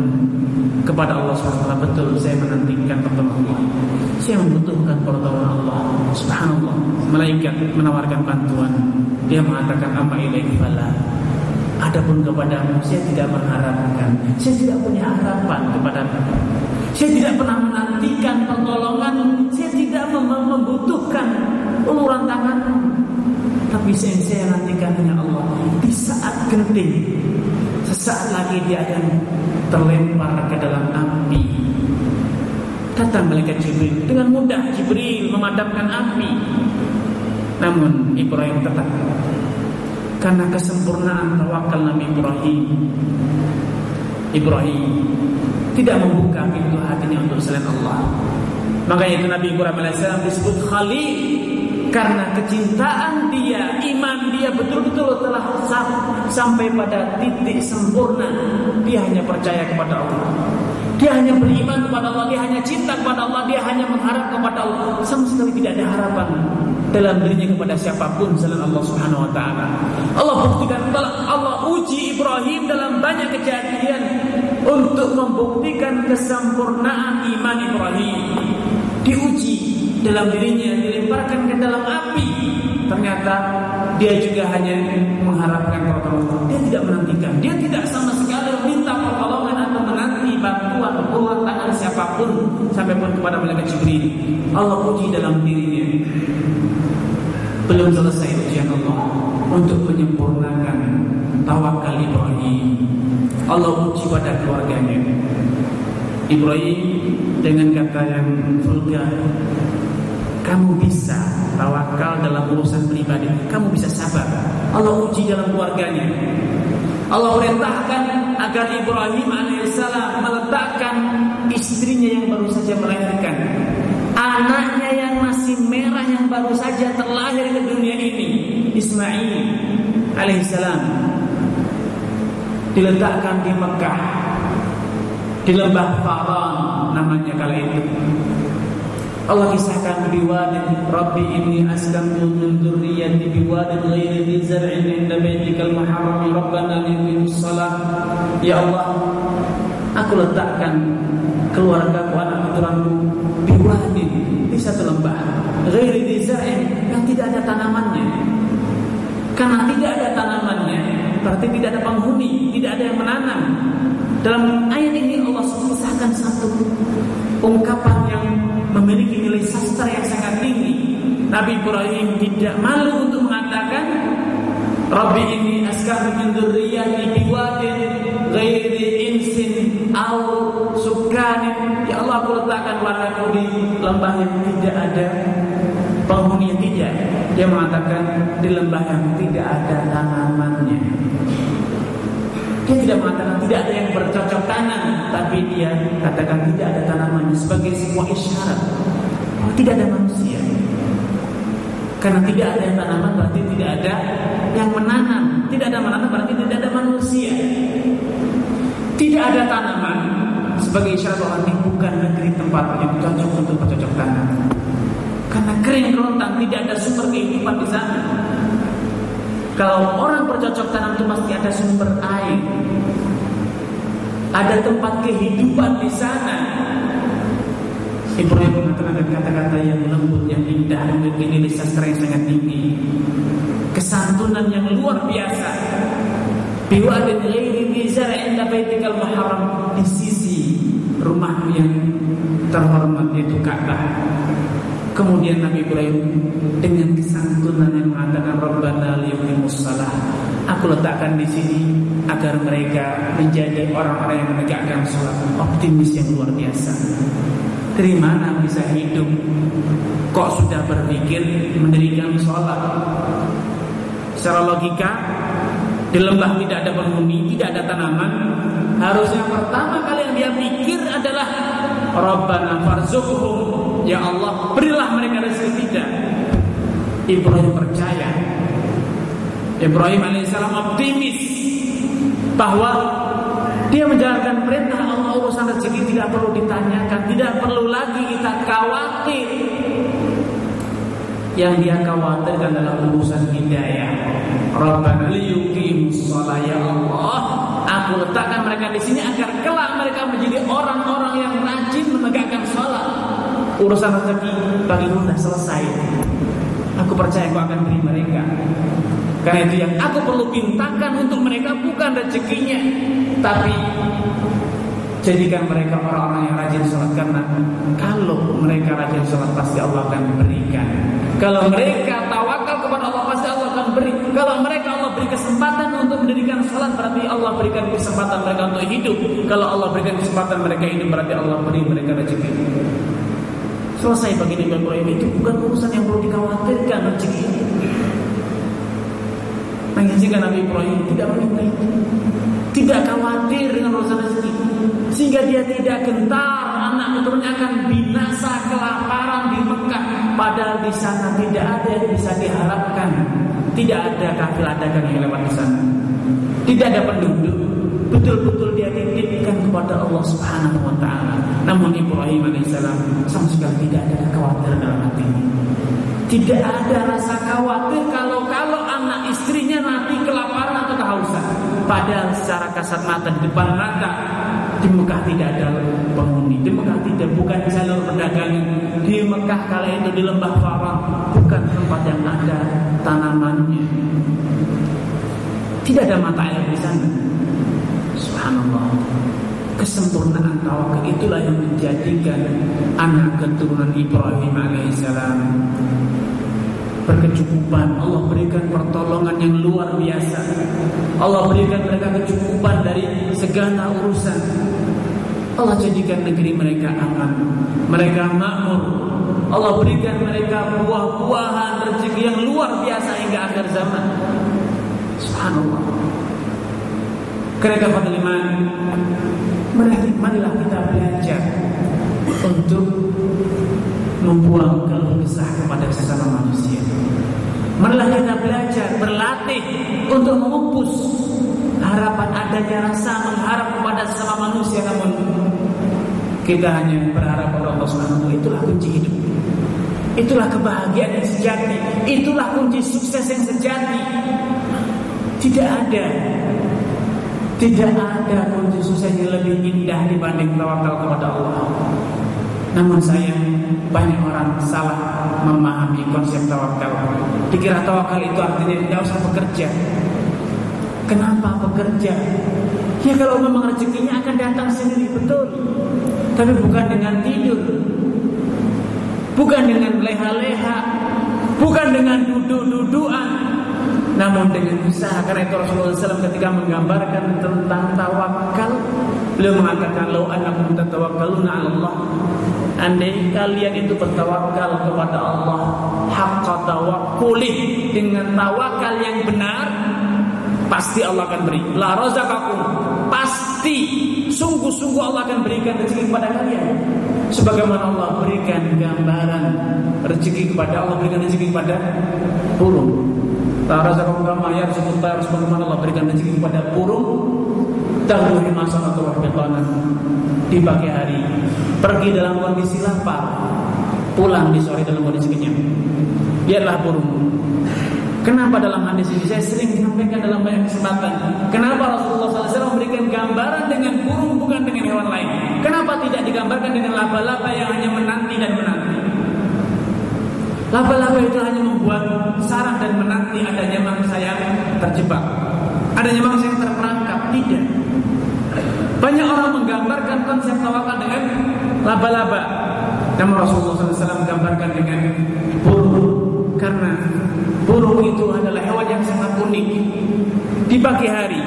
kepada Allah SWT betul saya menantikan pertolongan Allah. Saya membutuhkan pertolongan Allah. Subhanallah. Malaikat menawarkan bantuan. Dia mengatakan amma ilaika fala. Adapun kepadamu saya tidak mengharapkan. Saya tidak punya harapan kepadamu. Saya tidak pernah menantikan pertolongan. Saya tidak membutuhkan uluran tanganmu. Tapi saya, saya nantikan hanya Allah. Di saat genting, sesaat lagi dia akan terlempar ke dalam api. Datang malaikat Jibril dengan mudah Jibril memadamkan api. Namun Ibrahim tetap karena kesempurnaan tawakal Nabi Ibrahim. Ibrahim tidak membuka pintu hatinya untuk selain Allah. Makanya itu Nabi Ibrahim alaihissalam disebut Khalil karena kecintaan dia, iman dia betul-betul telah sampai pada titik sempurna. Dia hanya percaya kepada Allah. Dia hanya beriman kepada Allah, dia hanya cinta kepada Allah, dia hanya mengharap kepada Allah. Sama sekali tidak ada harapan dalam dirinya kepada siapa pun selain Allah Subhanahu wa taala. Allah buktikan Allah uji Ibrahim dalam banyak kejadian untuk membuktikan kesempurnaan iman Ibrahim. Diuji dalam dirinya, dilemparkan ke dalam api. Ternyata dia juga hanya mengharapkan pertolongan. Dia tidak menantikan. Dia tidak sama sekali meminta pertolongan atau menanti bantuan tangan siapa pun sampai pun kepada malaikat Jibril. Allah uji dalam dirinya. Belum selesai ujian Allah untuk menyempurnakan tawakal Ibrahim. Allah uji pada keluarganya. Ibrahim dengan kata yang vulgar kamu bisa tawakal dalam urusan pribadi, kamu bisa sabar. Allah uji dalam keluarganya. Allah perintahkan agar Ibrahim alaihissalam meletakkan istrinya yang baru saja melahirkan, anaknya yang masih merah yang baru saja terlahir ke dunia ini, Ismail alaihissalam, diletakkan di Mekah, di lembah Faran namanya kala itu. Allah kisahkan biwadin Rabbi inni aslamtu min dzurriyyati biwadin ghairi dzi zar'in inda baitikal muharram rabbana liqimus shalah ya Allah aku letakkan keluarga anak keturunanku biwadin di satu lembah. Ghairi dzi zar'in yang tidak ada tanamannya. Karena tidak ada tanamannya berarti tidak ada penghuni tidak ada yang menanam. Dalam ayat ini Allah kisahkan satu ungkapan yang memiliki nilai sastra yang sangat tinggi. Nabi Ibrahim tidak malu untuk mengatakan Rabbi ini askar min dzurriyyati biwadin ghairi insin au sukanin. Ya Allah, aku letakkan warnaku di lembah yang tidak ada penghuni tidak. Dia mengatakan di lembah yang tidak ada tanamannya. Dia tidak mengatakan tidak ada yang bercocok tanam, tapi dia katakan tidak ada tanamannya sebagai sebuah isyarat bahwa tidak ada manusia. Karena tidak ada yang tanaman berarti tidak ada yang menanam. Tidak ada menanam berarti tidak ada manusia. Tidak ada tanaman sebagai isyarat bahwa ini bukan negeri tempat yang cocok untuk bercocok tanam. Karena kering kerontang tidak ada sumber kehidupan di sana. Kalau orang bercocok tanam itu pasti ada sumber air. Ada tempat kehidupan di sana. Ibrahim mengatakan kata-kata yang lembut, yang indah, memiliki nilai sastra yang sangat tinggi. Kesantunan yang luar biasa. Biwadin ghairi bizar inda baitikal muharram di sisi rumah yang terhormat yaitu Ka'bah. Kemudian Nabi Ibrahim dengan kesantunan yang mengatakan Rabbana liyuqimus salah. Aku letakkan di sini agar mereka menjadi orang-orang yang menegakkan sholat. Optimis yang luar biasa. Dari mana bisa hidup? Kok sudah berpikir mendirikan sholat? Secara logika, di lembah tidak ada penghuni, tidak ada tanaman. Harusnya pertama kali yang dia pikir adalah Rabbana farzuqhum. Ya Allah, berilah mereka rezeki tidak. Ibrahim percaya. Ibrahim alaihissalam optimis bahwa dia menjalankan perintah Allah urusan rezeki tidak perlu ditanyakan, tidak perlu lagi kita khawatir. Yang dia khawatirkan adalah urusan hidayah. Rabbana liyuqimus shalah ya Allah. Aku letakkan mereka di sini agar kelak mereka menjadi orang-orang yang rajin menegakkan sholat. Urusan rezeki bagi sudah selesai. Aku percaya kau akan beri mereka. Karena itu yang aku perlu pintakan untuk mereka bukan rezekinya, tapi jadikan mereka orang-orang yang rajin sholat karena kalau mereka rajin sholat pasti Allah akan memberikan. Kalau mereka mendirikan sholat berarti Allah berikan kesempatan mereka untuk hidup. Kalau Allah berikan kesempatan mereka hidup berarti Allah beri mereka rezeki. Selesai bagi Nabi Ibrahim itu bukan urusan yang perlu dikhawatirkan rezeki. Mengizinkan Nabi Ibrahim tidak meminta itu. Tidak khawatir dengan urusan rezeki. Sehingga dia tidak gentar anak keturunannya akan binasa kelaparan di Mekah. Padahal di sana tidak ada yang bisa diharapkan. Tidak ada kafilah dagang yang lewat di sana. Tidak ada penduduk. Betul-betul dia titipkan kepada Allah Subhanahu wa taala. Namun Ibrahim alaihissalam sama sekali tidak ada kekhawatiran dalam hatinya. Tidak ada rasa khawatir kalau-kalau anak istrinya nanti kelaparan atau kehausan. Padahal secara kasat mata di depan mata di Mekah tidak ada penghuni. Di Mekah tidak bukan jalur perdagangan. Di Mekah kala itu di lembah Farah bukan tempat yang ada tanamannya. Tidak ada mata air di sana. Subhanallah. Kesempurnaan tawakal itulah yang menjadikan anak keturunan Ibrahim alaihissalam berkecukupan. Allah berikan pertolongan yang luar biasa. Allah berikan mereka kecukupan dari segala urusan. Allah jadikan negeri mereka aman. Mereka makmur. Allah berikan mereka buah-buahan rezeki yang luar biasa hingga akhir zaman. Subhanallah. Kereta Fadliman Marilah kita belajar Untuk Membuang keluh kesah kepada sesama manusia. Marilah kita belajar Berlatih Untuk memupus Harapan adanya rasa mengharap kepada sesama manusia. Namun Kita hanya berharap kepada Allah SWT Itulah kunci hidup Itulah kebahagiaan yang sejati Itulah kunci sukses yang sejati Tidak ada tidak ada kunci susah yang lebih indah dibanding tawakal kepada Allah. Namun sayang banyak orang salah memahami konsep tawakal. Dikira tawakal itu artinya tidak usah bekerja. Kenapa bekerja? Ya kalau memang rezekinya akan datang sendiri betul. Tapi bukan dengan tidur. Bukan dengan leha-leha. Bukan dengan duduk-dudukan namun dengan usaha karena itu Rasulullah SAW ketika menggambarkan tentang tawakal beliau mengatakan lo anakum tatawakkaluna 'ala Allah andai kalian itu bertawakal kepada Allah haqqa tawakkulih dengan tawakal yang benar pasti Allah akan beri la razaqakum pasti sungguh-sungguh Allah akan berikan rezeki kepada kalian sebagaimana Allah berikan gambaran rezeki kepada Allah berikan rezeki kepada burung. Razaqakum kama yarzuqut tayr sebagaimana Allah berikan rezeki kepada burung. Tahduhi masan atau wahbitanan di pagi hari. Pergi dalam kondisi lapar. Pulang di sore dalam kondisi kenyang. Biarlah burung Kenapa dalam hadis ini saya sering sampaikan dalam banyak kesempatan Kenapa Rasulullah SAW memberikan gambaran dengan burung bukan dengan hewan lain Kenapa tidak digambarkan dengan laba-laba yang hanya menanti dan menanti Laba-laba itu hanya membuat sarang dan menanti adanya manusia yang terjebak. Adanya manusia yang terperangkap tidak. Banyak orang menggambarkan konsep tawakal dengan laba-laba. Namun Rasulullah SAW gambarkan dengan burung karena burung itu adalah hewan yang sangat unik. Di pagi hari,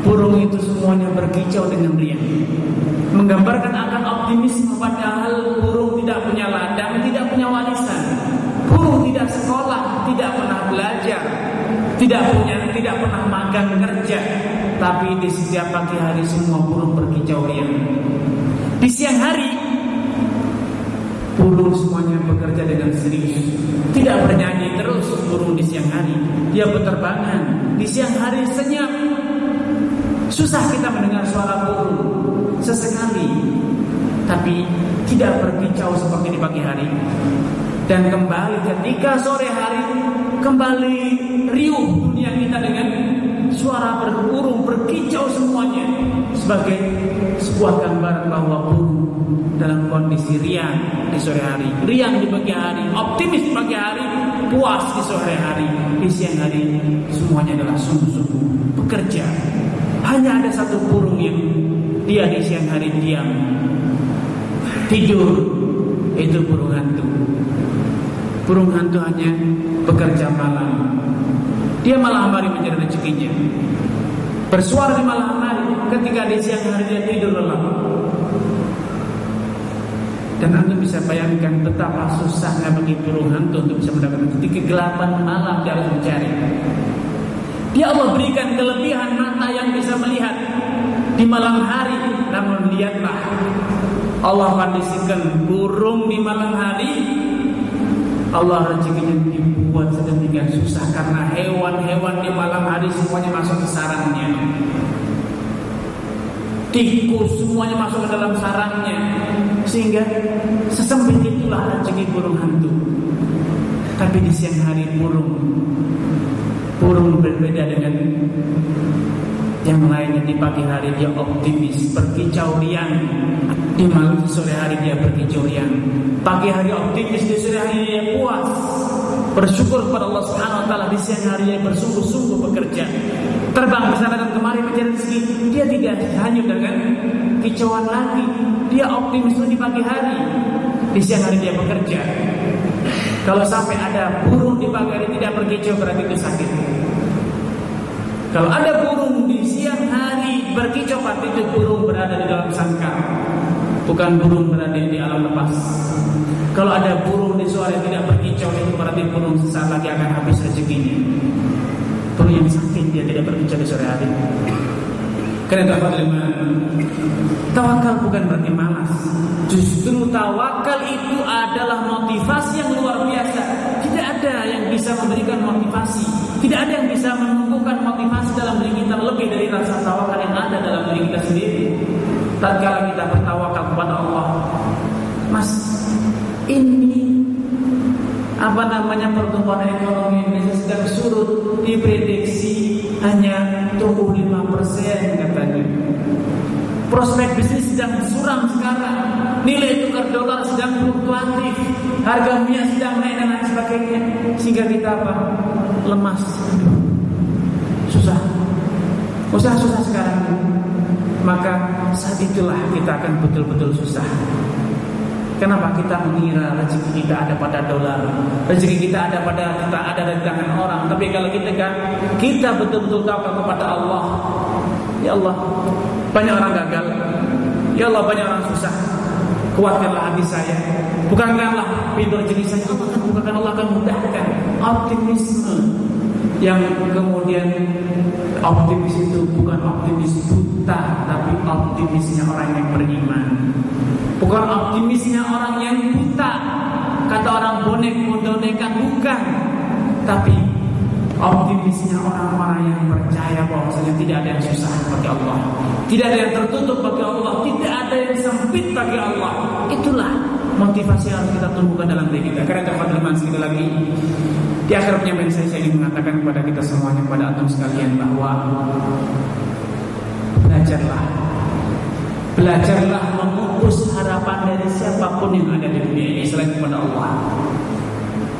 burung itu semuanya berkicau dengan riang. Menggambarkan akan optimisme padahal burung tidak punya ladang, tidak punya warisan. Burung tidak sekolah, tidak pernah belajar, tidak punya, tidak pernah magang kerja, tapi di setiap pagi hari semua burung berkicau riang. Di siang hari burung semuanya bekerja dengan serius, tidak bernyanyi terus burung di siang hari. Dia berterbangan di siang hari senyap. Susah kita mendengar suara burung sesekali, tapi tidak berkicau seperti di pagi hari. Dan kembali ketika sore hari kembali riuh dunia kita dengan suara berburung berkicau semuanya sebagai sebuah gambaran bahwa burung dalam kondisi riang di sore hari, riang di pagi hari, optimis pagi hari, puas di sore hari, di siang hari semuanya adalah sungguh-sungguh bekerja. Hanya ada satu burung yang dia di siang hari diam, tidur, itu burung hantu. Burung hantu hanya bekerja malam. Dia malam hari mencari rezekinya. Bersuara di malam hari, ketika di siang hari dia tidur lelap. Dan anda bisa bayangkan betapa susahnya bagi burung hantu untuk bisa mendapatkan di kegelapan malam dia harus mencari. Dia Allah berikan kelebihan mata yang bisa melihat di malam hari. Namun lihatlah Allah kondisikan burung di malam hari Allah rezekinya dibuat sedemikian susah karena hewan-hewan di malam hari semuanya masuk ke sarangnya. Tikus semuanya masuk ke dalam sarangnya sehingga sesempit itulah rezeki burung hantu. Tapi di siang hari burung burung berbeda dengan yang lainnya di pagi hari dia optimis, berkicau riang. Di malam sore hari dia berkicau riang. Pagi hari optimis, di sore hari dia puas. Bersyukur kepada Allah Subhanahu wa taala di siang hari dia bersungguh-sungguh bekerja. Terbang ke sana dan kemari mencari rezeki. Dia tidak hanya dengan kicauan lagi. Dia optimis di pagi hari. Di siang hari dia bekerja. Kalau sampai ada burung di pagi hari tidak berkicau berarti itu sakit. Kalau ada burung di siang hari berkicau berarti itu burung berada di dalam sangkar. Bukan burung berada di alam lepas. Kalau ada burung di sore tidak berkicau berarti burung sesaat lagi akan habis rezekinya. Burung yang sakit dia tidak berkicau di sore hari. Karena itu lima Tawakal bukan berarti malas Justru tawakal itu adalah motivasi yang luar biasa Tidak ada yang bisa memberikan motivasi Tidak ada yang bisa menumbuhkan motivasi dalam diri kita Lebih dari rasa tawakal yang ada dalam diri kita sendiri Tatkala kita bertawakal kepada Allah Mas ini apa namanya pertumbuhan ekonomi Indonesia sedang surut diprediksi hanya tumbuh 5% katanya. Prospek bisnis sedang suram sekarang. Nilai tukar dolar sedang fluktuatif. Harga minyak sedang naik dan lain sebagainya. Sehingga kita apa? Lemas. Susah. Susah susah sekarang. Maka saat itulah kita akan betul-betul susah. Kenapa kita mengira rezeki kita ada pada dolar, rezeki kita ada pada kita ada di tangan orang. Tapi kalau kita kan kita betul-betul tahu kepada Allah, ya Allah banyak orang gagal, ya Allah banyak orang susah. Kuatkanlah hati saya, bukankanlah pintu rezeki saya. Allah akan Allah akan mudahkan optimisme yang kemudian optimis itu bukan optimis buta, tapi optimisnya orang yang beriman. Bukan optimisnya orang yang buta. Kata orang bonek bondonekan bukan. Tapi optimisnya orang-orang yang percaya bahwasanya tidak ada yang susah bagi Allah. Tidak ada yang tertutup bagi Allah. Tidak ada yang sempit bagi Allah. Itulah motivasi yang kita tumbuhkan dalam diri kita. Karena dapat teman sekali lagi Di akhir penyampaian saya, saya ingin mengatakan kepada kita semuanya Kepada antum sekalian bahwa Belajarlah. Belajarlah memupus harapan dari siapa pun yang ada di dunia ini selain kepada Allah.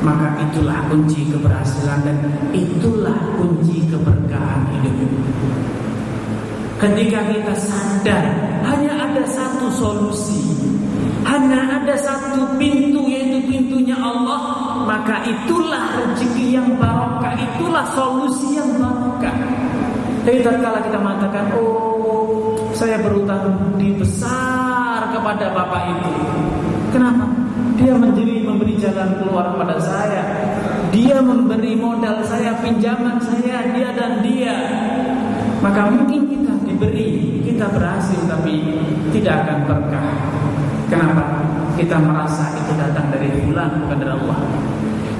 maka itulah kunci keberhasilan dan itulah kunci keberkahan hidup. Ketika kita sadar hanya ada satu solusi, hanya ada satu pintu yaitu pintunya Allah, maka itulah rezeki yang barokah, itulah solusi yang barokah. Jadi tatkala kita mengatakan, oh saya berutang di besar kepada bapak itu, kenapa? Dia menjadi memberi jalan keluar pada saya. Dia memberi modal saya, pinjaman saya, dia dan dia. Maka mungkin kita diberi, kita berhasil tapi tidak akan berkah. Kenapa? Kita merasa itu datang dari bulan bukan dari Allah.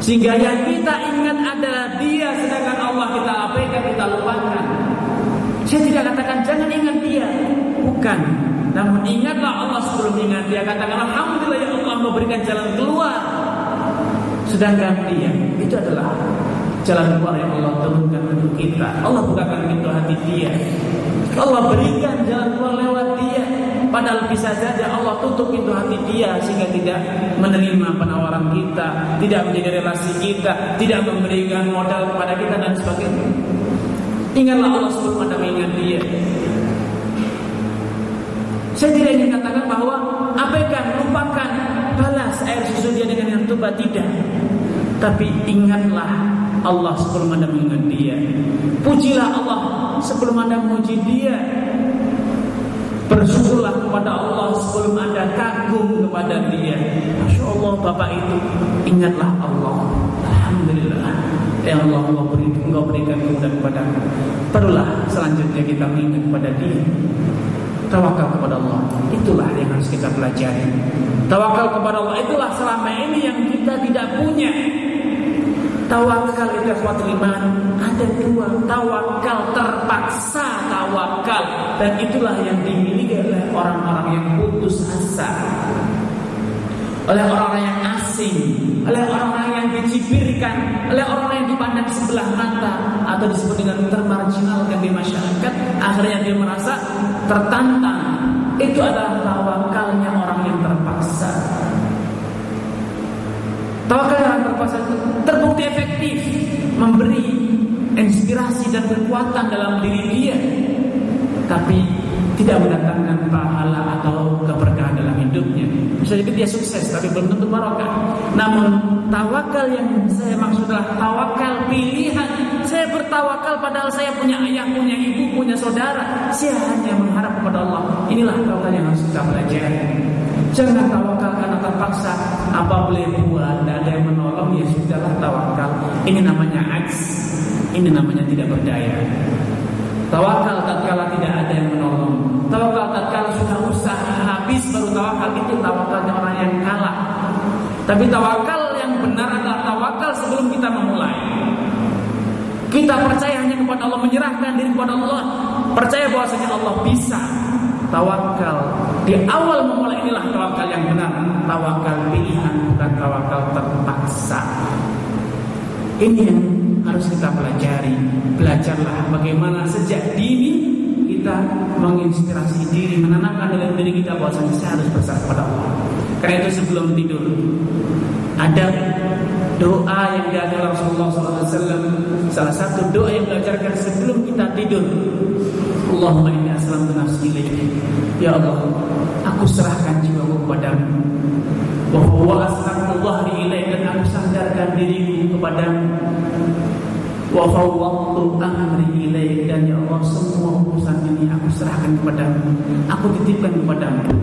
Sehingga yang kita ingat adalah dia sedangkan Allah kita abaikan, kita lupakan. Saya tidak katakan jangan ingat dia, bukan. Namun ingatlah Allah sebelum ingat dia katakan Alhamdulillah ya Allah memberikan jalan keluar. Sedangkan dia itu adalah jalan keluar yang Allah turunkan untuk kita. Allah bukakan pintu hati dia. Allah berikan jalan keluar lewat dia. Padahal bisa saja Allah tutup pintu hati dia Sehingga tidak menerima penawaran kita Tidak menjadi relasi kita Tidak memberikan modal kepada kita dan sebagainya. Ingatlah Allah sebelum Anda mengingat dia saya tidak ingin katakan bahwa abaikan, lupakan, balas air susu dia dengan yang tuba tidak. Tapi ingatlah Allah sebelum anda mengingat dia. Pujilah Allah sebelum anda memuji dia. Bersyukurlah kepada Allah sebelum anda kagum kepada dia. Masya Allah Bapak itu ingatlah Allah. Alhamdulillah. Ya Allah, Allah beri, engkau berikan kemudahan kepada Perlulah selanjutnya kita mengingat kepada dia tawakal kepada Allah. Itulah yang harus kita pelajari. Tawakal kepada Allah itulah selama ini yang kita tidak punya. Tawakal itu suatu iman ada dua tawakal terpaksa tawakal dan itulah yang dimiliki oleh orang-orang yang putus asa oleh orang-orang yang asing, oleh orang-orang yang dicibirkan, oleh orang-orang yang dipandang sebelah mata atau disebut dengan termarginalkan di masyarakat, akhirnya dia merasa tertantang. Itu adalah tawakalnya orang yang terpaksa. Tawakal yang terpaksa itu terbukti efektif memberi inspirasi dan kekuatan dalam diri dia, tapi tidak mendatangkan pahala atau keberkahan dalam hidupnya. Bisa jadi dia sukses tapi belum tentu barokah. Namun tawakal yang saya maksud adalah tawakal pilihan. Saya bertawakal padahal saya punya ayah, punya ibu, punya saudara. Saya hanya mengharap kepada Allah. Inilah tawakal yang harus kita pelajari. Jangan tawakal karena terpaksa apa boleh buat, tidak ada yang menolong ya sudahlah tawakal. Ini namanya ajz. Ini namanya tidak berdaya. Tawakal tatkala tidak ada yang menolong. Tawakal tatkala sudah usaha habis baru tawakal itu tawakalnya orang yang kalah. Tapi tawakal yang benar adalah tawakal sebelum kita memulai. Kita percaya hanya kepada Allah, menyerahkan diri kepada Allah, percaya bahwasanya Allah bisa. Tawakal di awal memulai inilah tawakal yang benar, tawakal pilihan bukan tawakal terpaksa. Ini yang harus kita pelajari. Belajarlah bagaimana sejak dini kita menginspirasi diri, menanamkan dalam diri kita bahwa saya harus berserah pada Allah. Karena itu sebelum tidur ada doa yang diajar Rasulullah SAW. Satu doa yang belajarkan sebelum kita tidur. Allahumma inni aslamtu nafsi ilaik. Ya Allah, aku serahkan jiwaku kepadamu. Wa aslamtu dhahri ilaik dan aku sandarkan diriku kepadamu. Wa fawwadtu amri ilaik dan ya Allah semua urusan ini aku serahkan kepadamu. Aku titipkan kepadamu.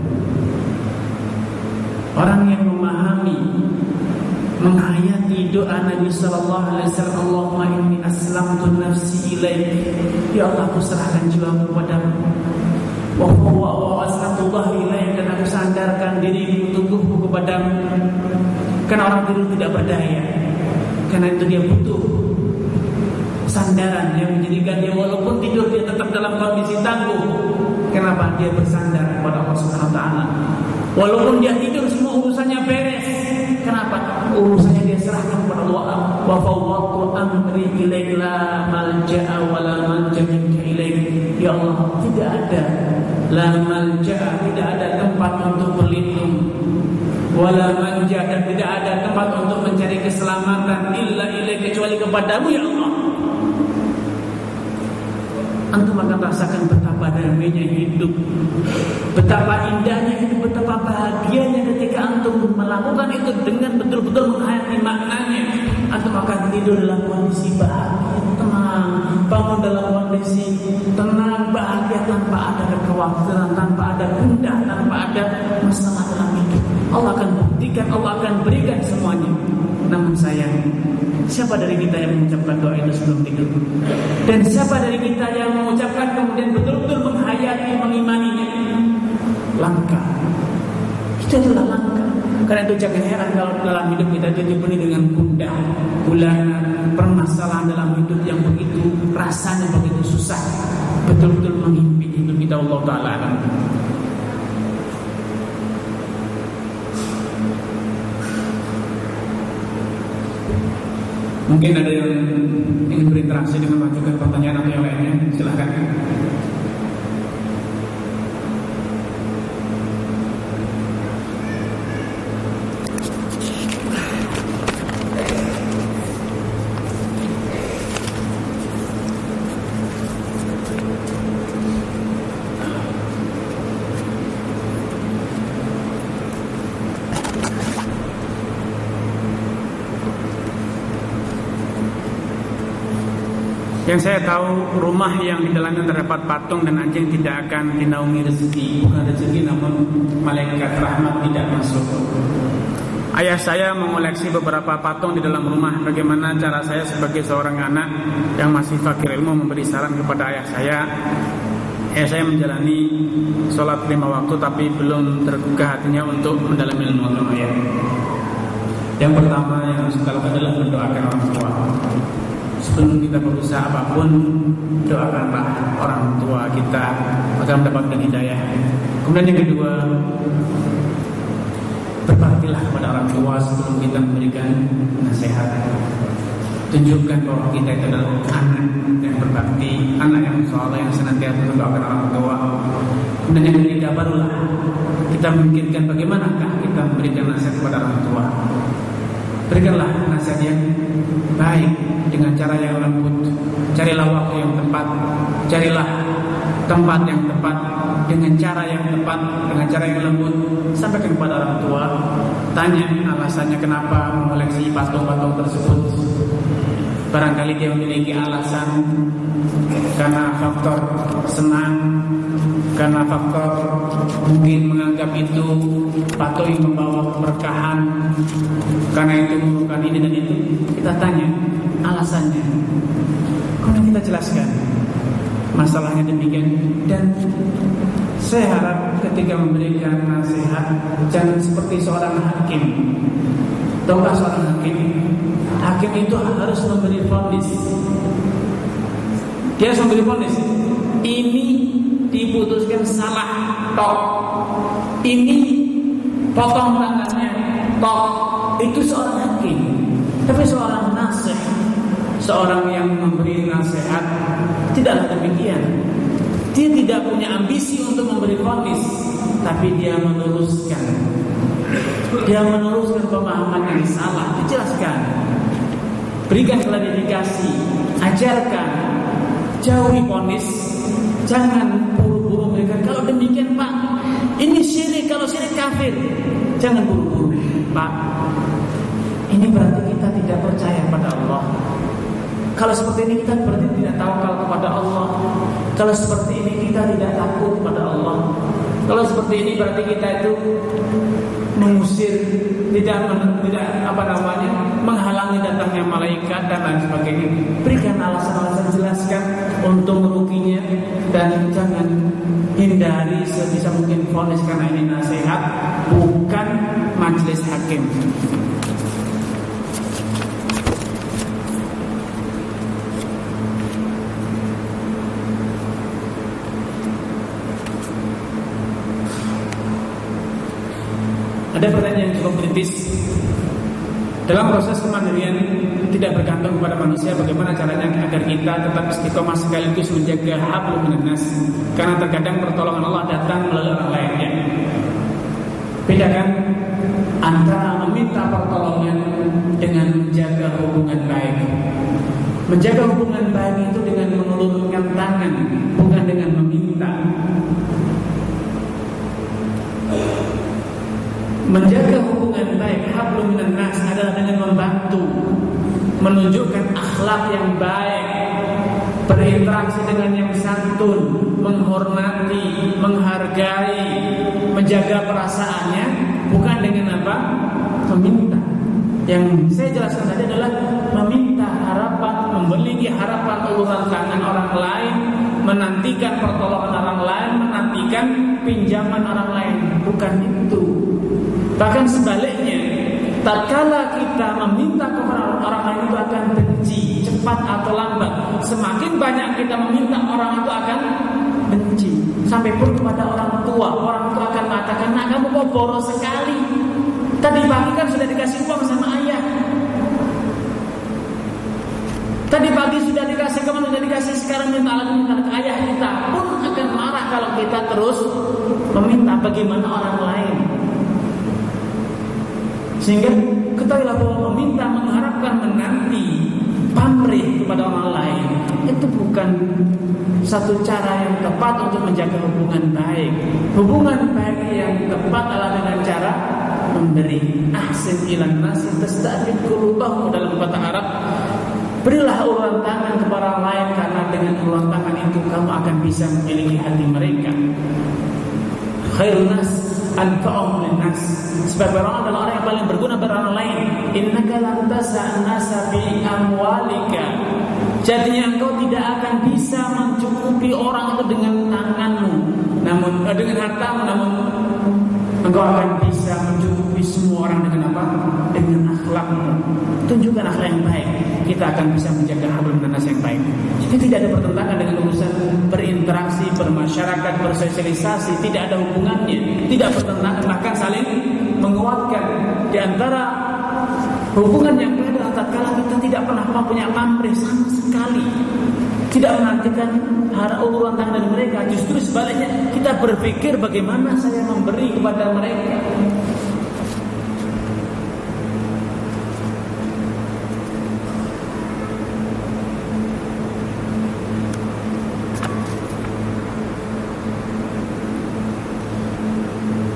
Ilaik ya Allah aku serahkan jiwaku padamu wa aslamtu ilaik dan aku sandarkan diriku tubuhku kepadamu. Karena orang tidur tidak berdaya. Karena itu dia butuh sandaran yang menjadikan dia walaupun tidur dia tetap dalam kondisi tangguh kenapa dia bersandar kepada Allah Subhanahu taala? Walaupun dia tidur semua urusannya beres Kenapa? Urusannya dia serahkan kepada Allah. Wa fawwadtu amri ilaik la malja'a wa la manja minka. Ya Allah, tidak ada la malja'a, tidak ada tempat untuk berlindung. Wala manja dan tidak ada tempat untuk mencari keselamatan illa ilaih kecuali kepadamu ya Allah. Antum akan rasakan betapa damainya hidup Betapa indahnya hidup Betapa bahagianya ketika antum melakukan itu Dengan betul-betul menghayati maknanya Antum akan tidur dalam kondisi bahagia dalam kondisi tenang Bahagia tanpa ada kekhawatiran Tanpa ada bunda Tanpa ada masalah dalam hidup Allah akan buktikan Allah akan berikan semuanya Namun sayang Siapa dari kita yang mengucapkan doa itu sebelum tidur? Dan siapa dari kita yang mengucapkan kemudian betul-betul menghayati, mengimaninya? Langka. Itu adalah langka. Karena itu jangan heran kalau dalam hidup kita jadi penuh dengan gundah, bulanan, permasalahan dalam hidup yang rasanya begitu susah. Betul-betul menghimpit hidup kita Allah Taala. Mungkin ada yang ingin berinteraksi dengan mengajukan pertanyaan atau yang lainnya, silahkan. Yang saya tahu rumah yang di dalamnya terdapat patung dan anjing tidak akan dinaungi rezeki. Bukan rezeki namun malaikat rahmat tidak masuk. Ayah saya mengoleksi beberapa patung di dalam rumah. Bagaimana cara saya sebagai seorang anak yang masih fakir ilmu memberi saran kepada ayah saya? Ayah saya menjalani sholat lima waktu tapi belum terbuka hatinya untuk mendalami ilmu agama ya. Yang pertama yang harus kita lakukan adalah mendoakan orang tua sebelum kita berusaha apa pun doakanlah orang tua kita agar mendapatkan hidayah. Kemudian yang kedua berbaktilah kepada orang tua sebelum kita memberikan nasihat. Tunjukkan bahwa kita itu adalah anak yang berbakti anak yang soleh yang senantiasa mendoakan orang tua. Dan yang ketiga barulah kita memikirkan bagaimanakah kita memberikan nasihat kepada orang tua berikanlah nasihat yang baik dengan cara yang lembut. Carilah waktu yang tepat, carilah tempat yang tepat dengan cara yang tepat, dengan cara yang lembut. Sampaikan kepada orang tua, tanya alasannya kenapa mengoleksi patung-patung tersebut. Barangkali dia memiliki alasan karena faktor senang, karena faktor mungkin menganggap itu yang membawa keberkahan, karena itu bukan ini dan itu. Kita tanya, alasannya. Kemudian kita jelaskan masalahnya demikian dan saya harap ketika memberikan nasihat jangan seperti seorang hakim. Tahukah seorang hakim? Hakim itu harus memberi vonis. Dia harus memberi vonis. Ini diputuskan salah, tok. Ini potong tangannya, tok. Itu seorang hakim. Tapi seorang nasihat seorang yang memberi nasihat tidaklah demikian. Dia tidak punya ambisi untuk memberi vonis, tapi dia meneruskan. Dia meneruskan pemahaman yang salah, dijelaskan. Berikan klarifikasi, ajarkan, jauhi vonis, jangan ini syirik, kalau syirik kafir, jangan buru-buru Pak. Ini berarti kita tidak percaya pada Allah. Kalau seperti ini kita berarti tidak tawakal kepada Allah. Kalau seperti ini kita tidak takut kepada Allah. Kalau seperti ini berarti kita itu mengusir, tidak tidak apa namanya, menghalangi datangnya malaikat dan lain sebagainya. Berikan alasan-alasan jelaskan untuk menukinya dan jangan hindari sebisa mungkin fonis karena ini nasihat bukan majelis hakim. Ada pertanyaan yang cukup kritis. Dalam proses kemandirian tidak bergantung kepada manusia bagaimana caranya agar kita tetap istiqomah sekaligus menjaga hablum minas karena terkadang pertolongan Allah datang melalui orang lainnya. Bedakan antara meminta pertolongan dengan Menjaga hubungan baik itu dengan mengulurkan tangan, bukan dengan meminta. Menjaga hubungan baik hablum minan nas adalah dengan membantu menunjukkan akhlak yang baik, berinteraksi dengan yang santun, menghormati, menghargai, menjaga perasaannya, bukan dengan apa? Meminta. Yang saya jelaskan tadi adalah meminta harapan, memiliki harapan uluran tangan orang lain, menantikan pertolongan orang lain, menantikan pinjaman orang lain, bukan itu. Bahkan sebaliknya, tatkala kita meminta orang itu akan benci, cepat atau lambat. Semakin banyak kita meminta orang itu akan benci. Sampai pun kepada orang tua, orang tua akan mengatakan, "Nak, kamu kok boros sekali?" Tadi pagi kan sudah dikasih uang sama ayah. Tadi pagi sudah dikasih ke mana sudah dikasih sekarang minta lagi minta ke ayah kita pun akan marah kalau kita terus meminta bagaimana orang lain. Sehingga ketahuilah bahwa meminta mengharapkan menanti pamrih kepada orang lain itu bukan satu cara yang tepat untuk menjaga hubungan baik. Hubungan baik yang tepat adalah dengan cara memberi ahsin ilan nasi tasta'fid qulubahum dalam kata Arab Berilah uluran tangan kepada orang lain karena dengan uluran tangan itu kamu akan bisa memiliki hati mereka. Khairun nas anfa'uhum linnas. Sebab orang adalah yang paling berguna orang lain. Innaka lan nasa amwalika. Jadinya engkau tidak akan bisa mencukupi orang itu dengan tanganmu, namun eh, dengan hartamu, namun engkau akan bisa mencukupi semua orang dengan apa? Dengan akhlakmu. Tunjukkan akhlak yang baik. Kita akan bisa menjaga hablum nanas yang baik. Jadi tidak ada pertentangan dengan urusan berinteraksi, bermasyarakat, bersosialisasi. Tidak ada hubungannya. Tidak bertentangan, bahkan saling menguatkan. Di antara hubungan yang adalah tatkala kita tidak pernah mempunyai pamrih sama sekali tidak menantikan harap uluran tangan dari mereka justru sebaliknya kita berpikir bagaimana saya memberi kepada mereka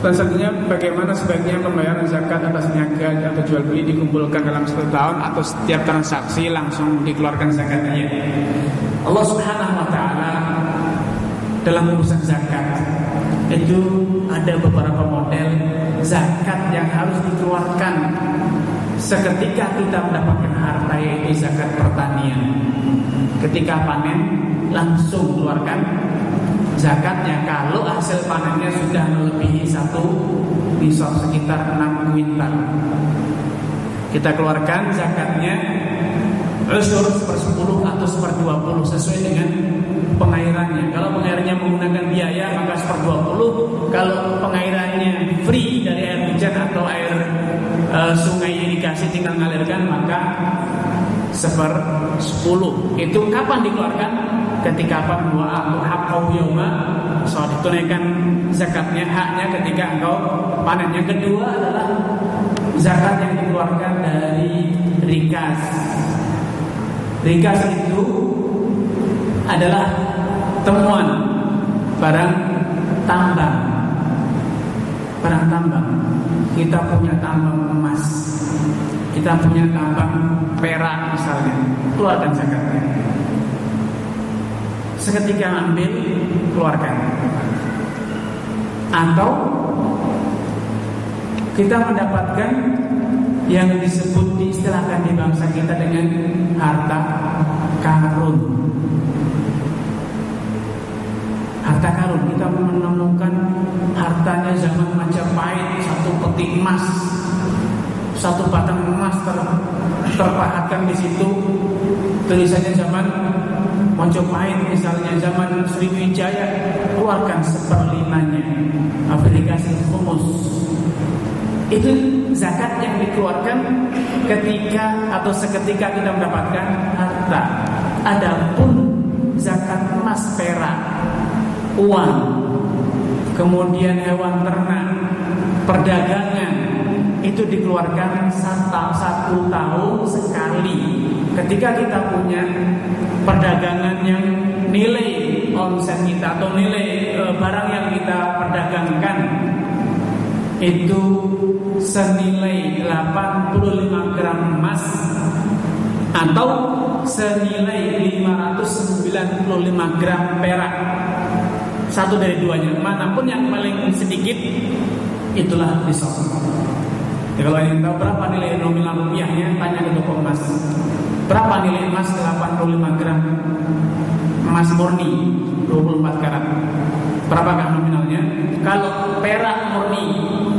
Dan selanjutnya bagaimana sebaiknya pembayaran zakat atas niaga atau jual beli dikumpulkan dalam satu tahun atau setiap transaksi langsung dikeluarkan zakatnya. Allah Subhanahu wa taala dalam urusan zakat itu ada beberapa model zakat yang harus dikeluarkan seketika kita mendapatkan harta yaitu zakat pertanian. Ketika panen langsung keluarkan zakatnya kalau hasil panennya sudah melebihi satu nisab sekitar 6 kuintal. Kita keluarkan zakatnya usur per 10 atau per 20 sesuai dengan pengairannya. Kalau pengairannya menggunakan biaya maka per 20 kalau pengairannya free dari air hujan atau air uh, sungai irigasi tinggal mengalirkan maka seper 10 itu kapan dikeluarkan ketika apa dua aku hakau yauma soal ditunaikan zakatnya haknya ketika engkau panen yang kedua adalah zakat yang dikeluarkan dari rikas. Rikas itu adalah temuan barang tambang. Barang tambang. Kita punya tambang emas. Kita punya tambang perak misalnya. Keluarkan zakatnya seketika ambil keluarkan. Atau kita mendapatkan yang disebut diistilahkan di bangsa kita dengan harta karun. Harta karun. Kita menemukan hartanya zaman Majapahit satu peti emas satu batang emas ter, terpahatkan di situ. Tulisannya zaman Mojopahit misalnya zaman Sriwijaya keluarkan seperlimanya. Aplikasi humus. Itu zakat yang dikeluarkan ketika atau seketika kita mendapatkan harta. Adapun zakat emas perak uang kemudian hewan ternak perdagangan itu dikeluarkan satu, satu tahun sekali ketika kita punya perdagangan yang nilai omset kita atau nilai e, barang yang kita perdagangkan itu senilai 85 gram emas atau senilai 595 gram perak. Satu dari duanya. Mana pun yang paling sedikit itulah nisab ya, kalau ingin tahu berapa nilai nominal rupiahnya tanya ke toko emas berapa nilai emas? 85 gram. Emas murni 24 karat. Berapakah nominalnya? Kalau perak murni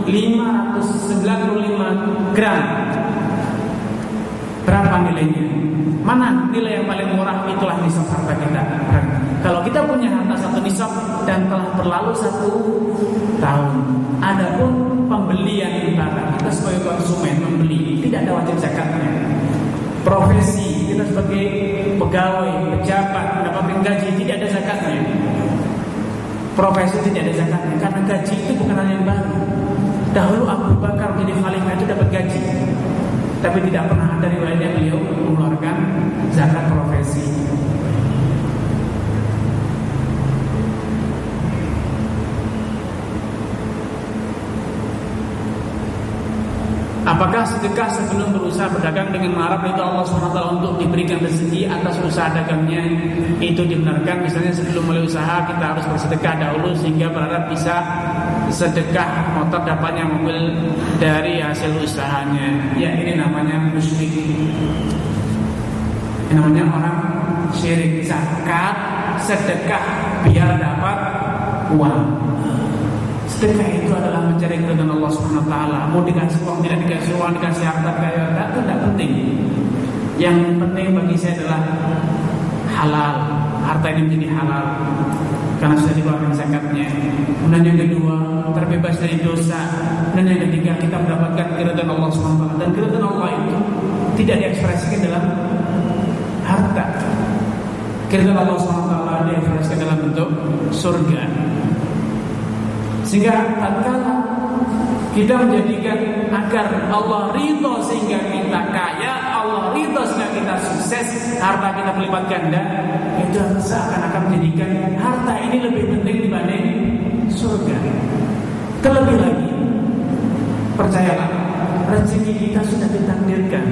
595 gram. Berapa nilainya? Mana nilai yang paling murah? Itulah nisab harta kita. Kalau kita punya harta satu nisab dan telah berlalu satu tahun adapun pembelian barang kita sebagai konsumen membeli tidak ada wajib zakatnya. Profesi sebagai pegawai pejabat mendapatkan gaji tidak ada zakatnya. Profesi tidak ada zakatnya karena gaji itu bukan hal yang baru. Dahulu Abu Bakar menjadi khalifah itu dapat gaji tapi tidak pernah ada riwayatnya beliau mengeluarkan zakat profesi Apakah sedekah sebelum berusaha berdagang dengan mengharap itu Allah SWT untuk diberikan rezeki atas usaha dagangnya? Itu dibenarkan misalnya sebelum mulai usaha kita harus bersedekah dahulu sehingga berharap bisa sedekah motor dapatnya mobil dari hasil usahanya. Ya ini namanya musyrik. Ini namanya orang syirik. Zakat sedekah biar dapat uang Sedekah itu adalah mencari keridhaan Allah Subhanahu wa taala. Mau dikasih uang, tidak dikasih uang, dikasih harta kaya, itu tidak penting. Yang penting bagi saya adalah halal. Harta ini menjadi halal karena sudah dikeluarkan zakatnya. Kemudian yang kedua, terbebas dari dosa. Dan yang ketiga, kita mendapatkan keridhaan Allah Subhanahu wa. Dan keridhaan Allah itu tidak diekspresikan dalam harta. Keridhaan Allah Subhanahu wa taala diekspresikan dalam bentuk surga. Sehingga tatkala kita menjadikan agar Allah ridho sehingga kita kaya, Allah ridho sehingga kita sukses, harta kita berlipat ganda, itu seakan-akan menjadikan harta ini lebih penting dibanding surga. Terlebih lagi, percayalah, rezeki kita sudah ditakdirkan,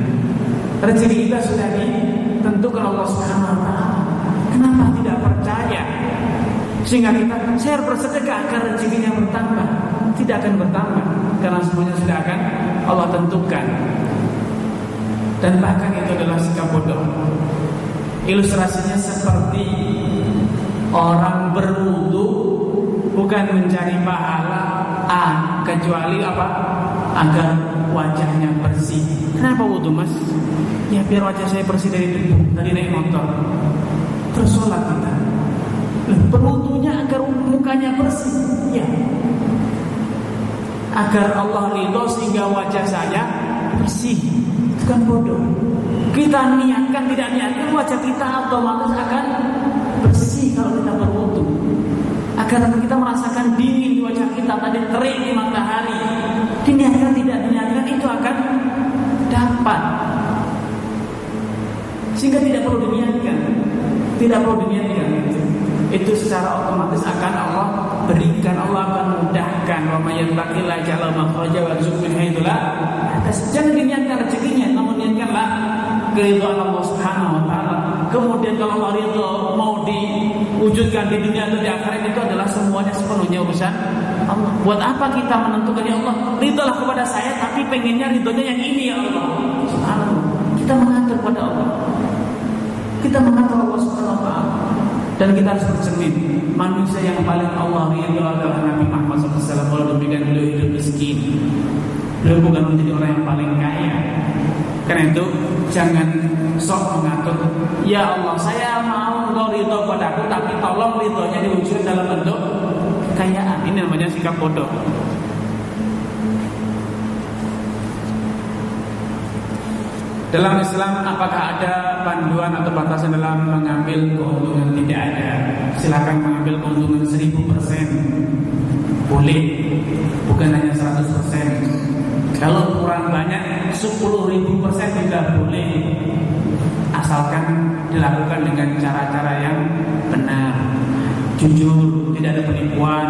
rezeki kita sudah ditentukan Allah Subhanahu Wa. Kenapa tidak percaya sehingga kita share bersedekah agar rezekinya bertambah. Tidak akan bertambah karena semuanya sudah akan Allah tentukan. Dan bahkan itu adalah sikap bodoh. Ilustrasinya seperti orang berwudu bukan mencari pahala ah, kecuali apa? Agar wajahnya bersih. Kenapa wudu mas? Ya biar wajah saya bersih dari debu, dari naik motor. Terus sholat kita Berwudunya agar mukanya bersih. Ya. Agar Allah ridho sehingga wajah saya bersih. Itu kan bodoh. Kita niatkan tidak niatkan wajah kita otomatis akan bersih kalau kita berwudu. Agar kita merasakan dingin di wajah kita tadi terik di matahari. Diniatkan tidak diniatkan itu akan dapat. Sehingga tidak perlu diniatkan. Tidak perlu diniatkan itu secara otomatis akan Allah berikan Allah akan mudahkan. Wa may yattaqilla ja'ala makhraja wa yarzuqhu min haitsu jangan diniatkan rezekinya namun niatkanlah keridhaan Allah Subhanahu wa taala. Kemudian kalau Allah ridho mau diwujudkan di dunia atau di akhirat itu adalah semuanya sepenuhnya urusan Allah. Buat apa kita menentukan ya Allah ridholah kepada saya tapi pengennya ridhonya yang ini ya Allah. Subhanallah. Kita mengatur pada Allah. Kita mengatur Allah Subhanahu wa taala dan kita harus bercermin Manusia yang paling Allah ridho adalah Nabi Muhammad SAW Kalau demikian beliau hidup miskin. Beliau bukan menjadi orang yang paling kaya. Karena itu jangan sok mengatur Ya Allah saya mau engkau ridho padaku Tapi tolong ridhonya diwujudkan dalam bentuk kekayaan. Ini namanya sikap bodoh Dalam Islam apakah ada panduan atau batasan dalam mengambil keuntungan? Tidak ada. Silakan mengambil keuntungan 1000% boleh, bukan hanya 100%. Kalau kurang banyak 10.000% juga boleh. dilakukan dengan cara-cara yang benar, jujur, tidak ada penipuan,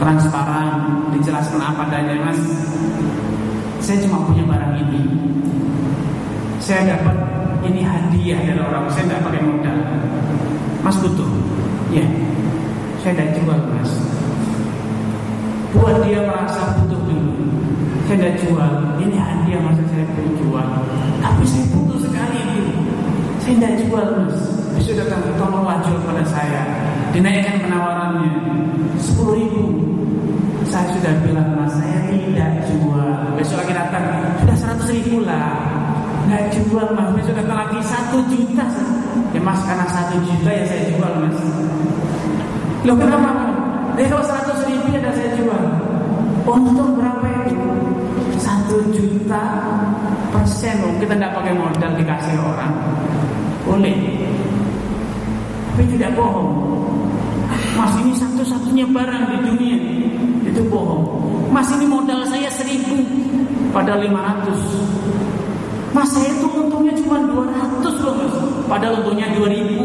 transparan, dijelaskan apa adanya mas. Saya cuma punya barang ini. Saya dapat ini hadiah dari orang, saya tidak pakai modal. Mas butuh, ya. Saya tidak jual mas. Buat dia merasa butuh dulu. Saya tidak jual. Ini hadiah masa saya perlu jual. Tapi saya butuh sekali itu. Saya tidak jual mas. Besok datang tolonglah jual pada saya. Dinaikkan Nggak jual mas. Besok datang lagi satu juta. Ya mas karena satu juta ya saya jual mas. Loh kenapa? Dia kalau seratus ribu ya saya jual. Untung berapa itu? Satu juta persen loh. Kita tidak pakai modal dikasih orang. Boleh. Tapi tidak bohong. Mas ini satu-satunya barang di dunia. Itu bohong. Mas ini modal saya seribu. Pada lima ratus. Mas saya itu untungnya cuma dua ratus loh mas. Padahal untungnya dua ribu.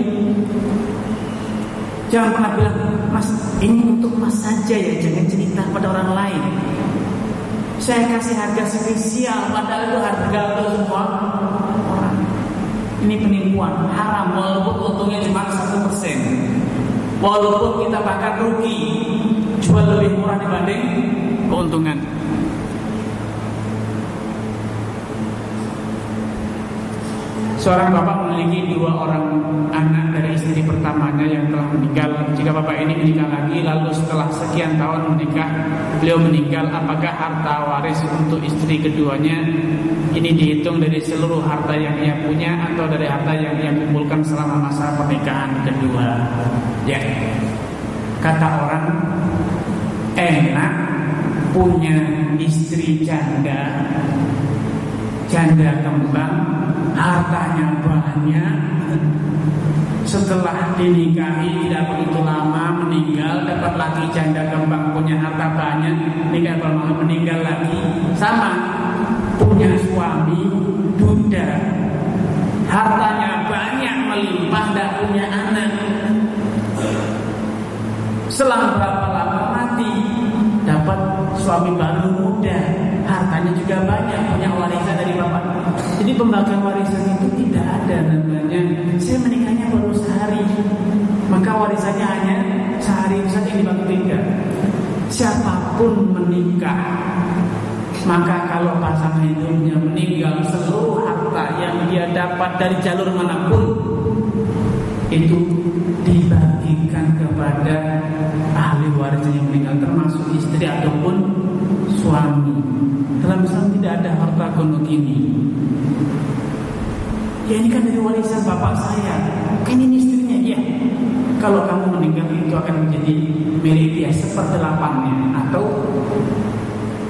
Jangan pernah bilang, Mas ini untuk Mas saja ya, jangan cerita pada orang lain. Saya kasih harga spesial, padahal itu harga untuk semua orang. Ini penipuan, haram walaupun untungnya cuma satu persen. Walaupun kita bahkan rugi, jual lebih murah dibanding keuntungan. Seorang bapak memiliki dua orang anak dari istri pertamanya yang telah meninggal. Jika bapak ini menikah lagi, lalu setelah sekian tahun menikah, beliau meninggal, apakah harta waris untuk istri keduanya ini dihitung dari seluruh harta yang ia punya atau dari harta yang ia kumpulkan selama masa pernikahan kedua? Ya, kata orang enak punya istri janda, janda kembang hartanya banyak setelah dinikahi tidak begitu lama meninggal dapat lagi janda kembang punya harta banyak nikah malah meninggal lagi. Sama punya suami duda hartanya banyak melimpah tidak punya anak. Selang berapa lama mati dapat suami baru pembagian warisan itu tidak ada namanya. Saya menikahnya baru sehari. Maka warisannya hanya sehari saja dibagi tiga. Siapa pun menikah maka kalau pasangan hidupnya meninggal seluruh harta yang dia dapat dari jalur mana pun itu dibagikan kepada ahli waris yang meninggal termasuk istri ataupun suami. Tidak ada harta gonok ini. Ya ini kan dari warisan bapak saya. Kan ini istrinya ya. Kalau kamu meninggal itu akan menjadi milik dia seperdelapannya atau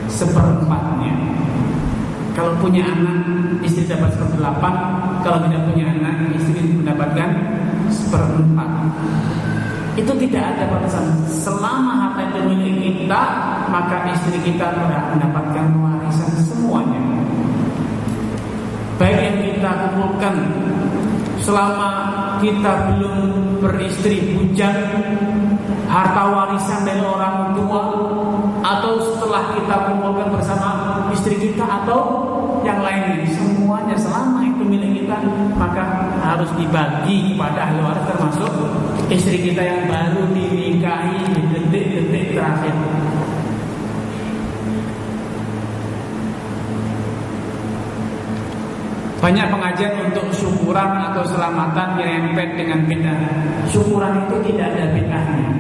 seperempatnya. Kalau punya anak, istri dapat seperdelapan. Kalau tidak punya anak, istri mendapatkan seperempat. Itu tidak ada batasan. Selama harta itu milik kita, maka istri kita berhak mendapatkan warisan semuanya. Baik yang kita kumpulkan selama kita belum beristri bujang, harta warisan dari orang tua, atau setelah kita kumpulkan bersama istri kita atau yang lainnya, semuanya selama itu milik kita maka harus dibagi kepada ahli waris termasuk istri kita yang baru dinikahi terakhir. Banyak pengajian untuk syukuran atau selamatan nyerempet dengan bid'ah. Syukuran itu tidak ada bid'ahnya.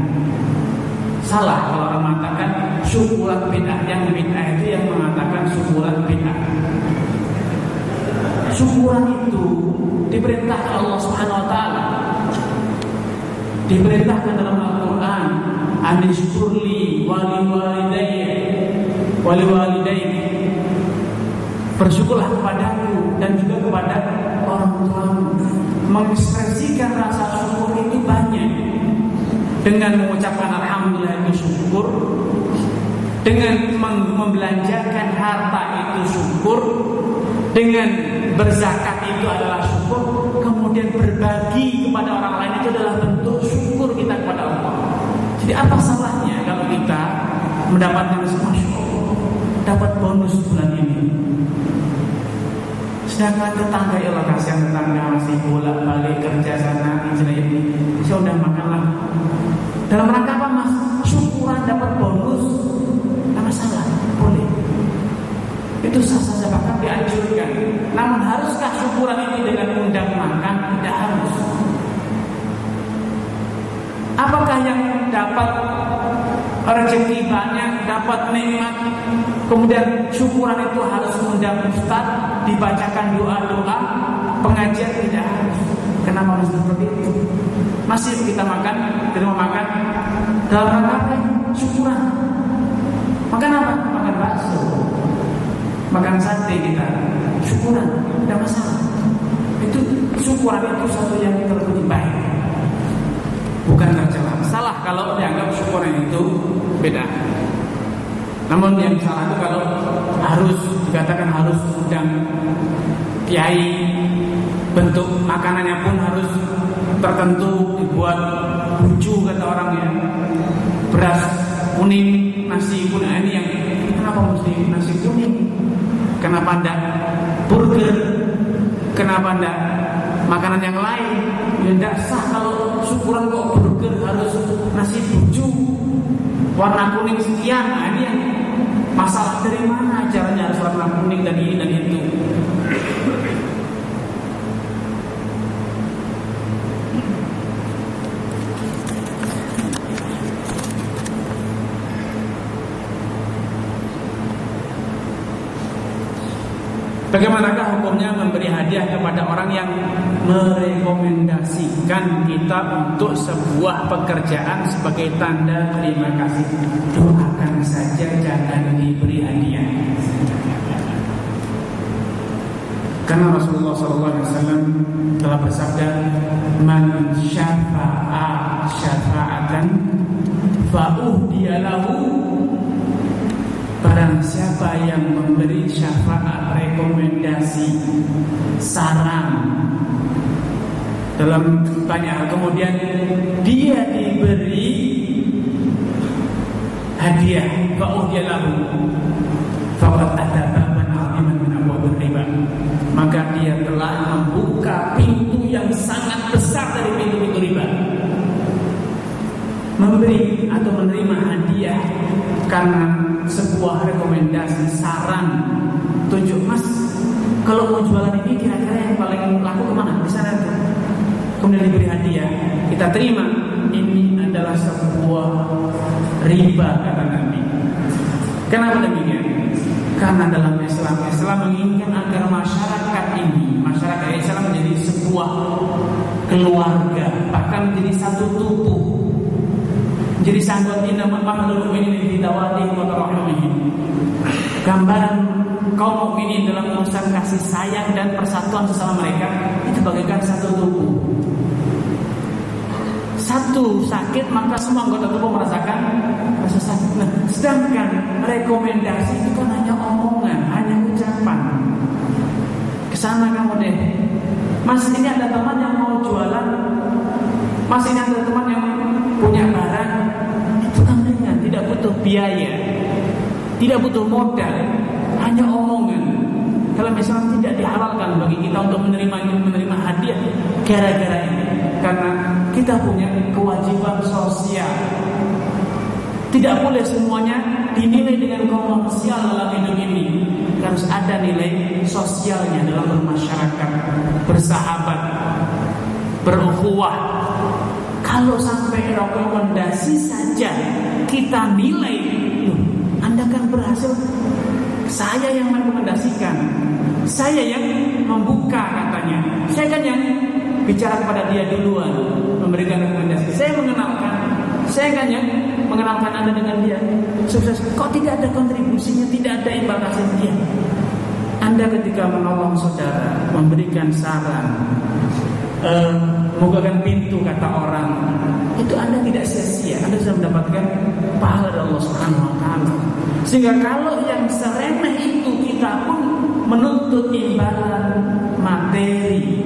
Salah kalau orang mengatakan syukuran bid'ah yang bid'ah itu yang mengatakan syukuran bid'ah. Syukuran itu diperintahkan Allah Subhanahu wa taala. Diperintahkan dalam Al-Qur'an, "Anishkurli wali walidayya wali walidayya." Bersyukurlah kepadaku dan juga kepada orang tuamu. Mengekspresikan rasa syukur itu banyak dengan mengucapkan alhamdulillah itu syukur dengan membelanjakan harta itu syukur dengan berzakat itu adalah syukur kemudian berbagi kepada orang lain itu adalah bentuk syukur kita kepada Allah. Jadi apa salahnya kalau kita mendapatkan syukur, dapat bonus bulan ini. Sedangkan tetangga ya kasihan tetangga masih bolak balik kerja sana ini, saya udah makanlah. Dalam rangka apa mas? Syukuran dapat bonus, tidak masalah, boleh. Itu sah saja bahkan dianjurkan. Namun haruskah syukuran ini dengan undang makan? Tidak harus. Apakah yang dapat rezeki banyak, dapat nikmat, kemudian syukuran itu harus undang ustaz, dibacakan doa-doa, pengajian tidak harus. Kenapa harus seperti itu? Masih kita makan, terima makan dalam rangka apa? Syukuran. Makan apa? Makan bakso. Makan sate kita. Syukuran, tidak masalah. Itu syukuran itu satu yang terpuji baik. Bukan tercela. Salah kalau dianggap syukuran itu beda. Namun yang salah itu kalau harus dikatakan harus undang kiai bentuk makanannya pun harus tertentu dibuat bucu kata orangnya beras kuning nasi kuning ini yang kenapa mesti nasi kuning kenapa enggak burger kenapa enggak makanan yang lain ya enggak sah kalau syukuran kok burger harus nasi bucu warna kuning sekian. Nah ini yang masalah dari mana caranya harus warna kuning dan ini dan itu? Bagaimanakah hukumnya memberi hadiah kepada orang yang merekomendasikan kita untuk sebuah pekerjaan sebagai tanda terima kasih? Doakan saja jangan diberi hadiah. Karena Rasulullah SAW telah bersabda, "Man syafa'a syafa'atan fa'uhdiyalahu Barang siapa yang memberi syafaat rekomendasi saran dalam banyak hal kemudian dia diberi hadiah dia lahu faqad atababan aziman min abwabil riba. Maka dia telah membuka pintu yang sangat besar dari pintu-pintu riba. Memberi atau menerima hadiah karena sebuah rekomendasi, saran, tunjuk mas, kalau mau jualan ini kira-kira yang paling laku ke mana? Di sana tuh. Kemudian diberi hadiah, kita terima. Ini adalah sebuah riba kata Nabi. Kenapa demikian? Karena dalam Islam, Islam menginginkan agar masyarakat ini, masyarakat Islam menjadi sebuah keluarga, bahkan menjadi satu tubuh jadi sanggup inna mahlul mu'minin fi tawadih wa tarahumihim. Gambaran kaum mukminin dalam urusan kasih sayang dan persatuan sesama mereka itu bagaikan satu tubuh. Satu sakit maka semua anggota tubuh merasakan rasa sakit. Nah, sedangkan rekomendasi itu kan hanya omongan, hanya ucapan. Ke sana kamu deh. Mas ini ada teman yang mau jualan. Mas ini ada teman yang punya barang itu kan ringan, tidak butuh biaya, tidak butuh modal, hanya omongan. Kalau misalnya tidak dihalalkan bagi kita untuk menerima menerima hadiah gara-gara ini, karena kita punya kewajiban sosial. Tidak boleh semuanya dinilai dengan komersial dalam hidup ini. Harus ada nilai sosialnya dalam bermasyarakat, bersahabat, berukhuwah, kalau sampai rekomendasi saja kita nilai, Anda kan berhasil. Saya yang merekomendasikan, saya yang membuka katanya. Saya kan yang bicara kepada dia duluan, memberikan rekomendasi. Saya mengenalkan, saya kan yang mengenalkan Anda dengan dia. Sukses. Kok tidak ada kontribusinya, tidak ada imbal hasil dia? Anda ketika menolong saudara, memberikan saran, uh, membukakan pintu kata orang itu anda tidak sia-sia anda bisa mendapatkan pahala dari Allah Subhanahu Wa Taala sehingga kalau yang seremeh itu kita pun menuntut imbalan materi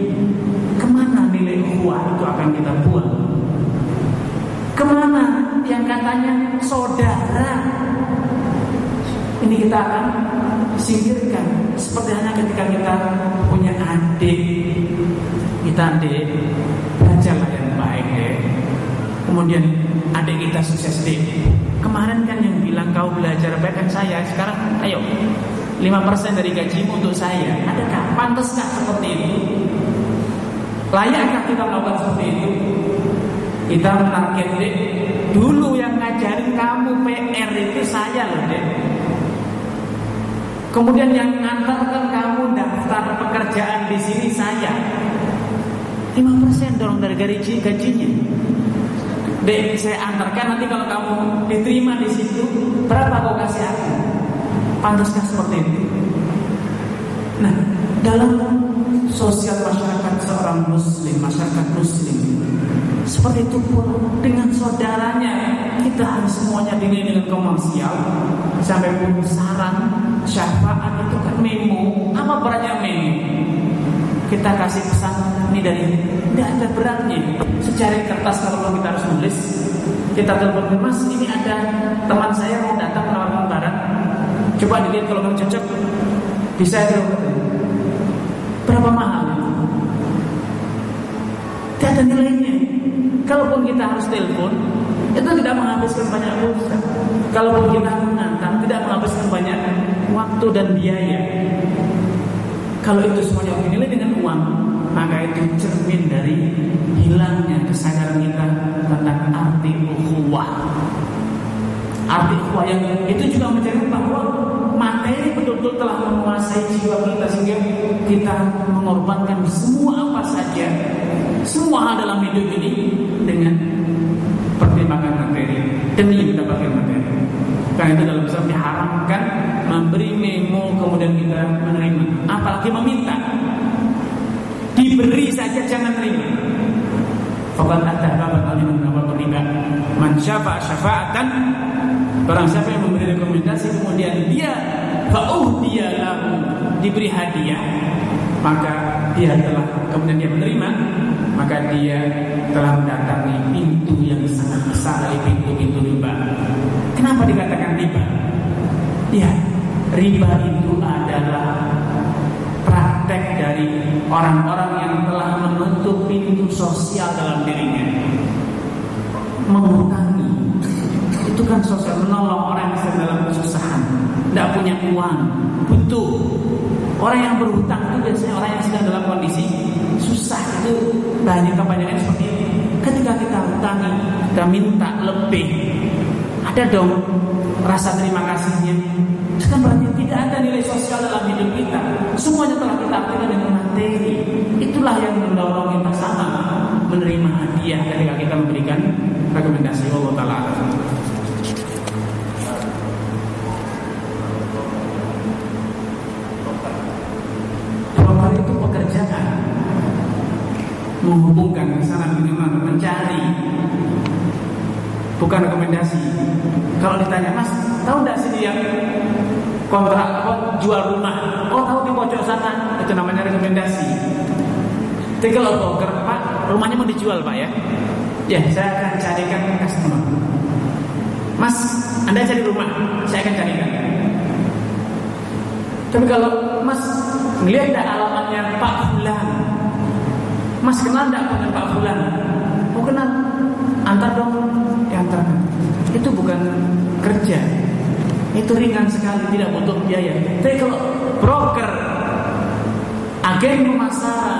ke mana nilai akan kita buang. Ke mana yang katanya saudara? Ini kita akan singkirkan. Seperti hanya ketika kita punya adik, kita adik belajarlah yang baik deh. Kemudian adik kita sukses deh. Kemarin kan yang bilang kau belajar baik kan saya. Sekarang ayo 5% dari gajimu untuk saya. Adakah pantaskah seperti itu? Layakkah kita melakukan seperti itu? Kita menarget deh. Dulu yang ngajarin kamu PR itu saya loh deh. Kemudian yang ngantarkan kamu daftar pekerjaan di sini saya. 5% dorong dari gaji gajinya. Dek, saya antarkan nanti kalau kamu diterima di situ, berapa kau kasih aku? Pantaskah seperti itu? Nah, dalam sosial masyarakat seorang muslim, masyarakat muslim seperti itu pun dengan saudaranya. Kita harus semuanya dengan dengan komersial. Sampai pun saran syafaat itu kan memo. Apa beratnya memo? Kita kasih pesan ini dari tidak ada beratnya. Secari kertas kalau kita harus nulis. Kita telepon mas ini ada teman saya mau datang menawarkan barang. Coba dilihat kalau kamu cocok bisa itu. Berapa mahal? Tidak ada nilainya kalaupun kita harus telepon itu tidak menghabiskan banyak pulsa kalaupun kita mengantar tidak menghabiskan banyak waktu dan biaya kalau itu semuanya dinilai dengan uang, maka itu cermin dari hilangnya kesadaran kita tentang arti ukhuwah. Arti ukhuwah yang itu juga mencermin bahwa materi betul-betul telah menguasai jiwa kita sehingga kita mengorbankan semua apa saja, semua hal dalam hidup ini dengan pertimbangan materi demi mendapatkan materi. Karena itu dalam Islam diharamkan memberi memo kemudian kita menerima, apalagi meminta. Diberi saja jangan terima. Fakat ada babat aliman awal riba. Man syafa syafa'atan Barang siapa yang memberi rekomendasi kemudian dia fa'uh dia lahu diberi hadiah maka dia telah kemudian dia menerima maka dia telah mendatangi pintu yang sangat besar dari pintu-pintu riba. Kenapa dikatakan riba? Ya, riba itu adalah praktek dari orang-orang yang telah menutup pintu sosial dalam dirinya. Mengutangi itu kan sosial menolong orang yang sedang dalam kesusahan, tidak punya uang, butuh. Orang yang berhutang itu biasanya orang yang dalam kondisi susah itu banyak kebanyakan seperti ini. Ketika kita hutangi, kita minta lebih, ada dong rasa terima kasihnya. Kan berarti tidak ada nilai sosial dalam hidup kita. Semuanya telah kita artikan dengan materi. Itulah yang mendorong kita sama menerima hadiah ketika kita memberikan rekomendasi Allah Taala. Menghubungkan ke sana bagaimana mencari. Bukan rekomendasi. Kalau ditanya mas tahu tidak sih dia kontrak apa jual rumah? Oh tahu di pojok sana. Itu namanya rekomendasi. Tapi kalau broker pak. Rumahnya mau dijual pak ya? Ya saya akan carikan customer. Mas anda cari rumah? Saya akan carikan. Tapi kalau mas melihat tidak alamatnya Pak Mas kenal tidak dengan Pak Fulan? Oh kenal. Antar dong. Diantar. Itu bukan kerja. Itu ringan sekali Tidak butuh biaya. Tapi kalau broker Agen pemasaran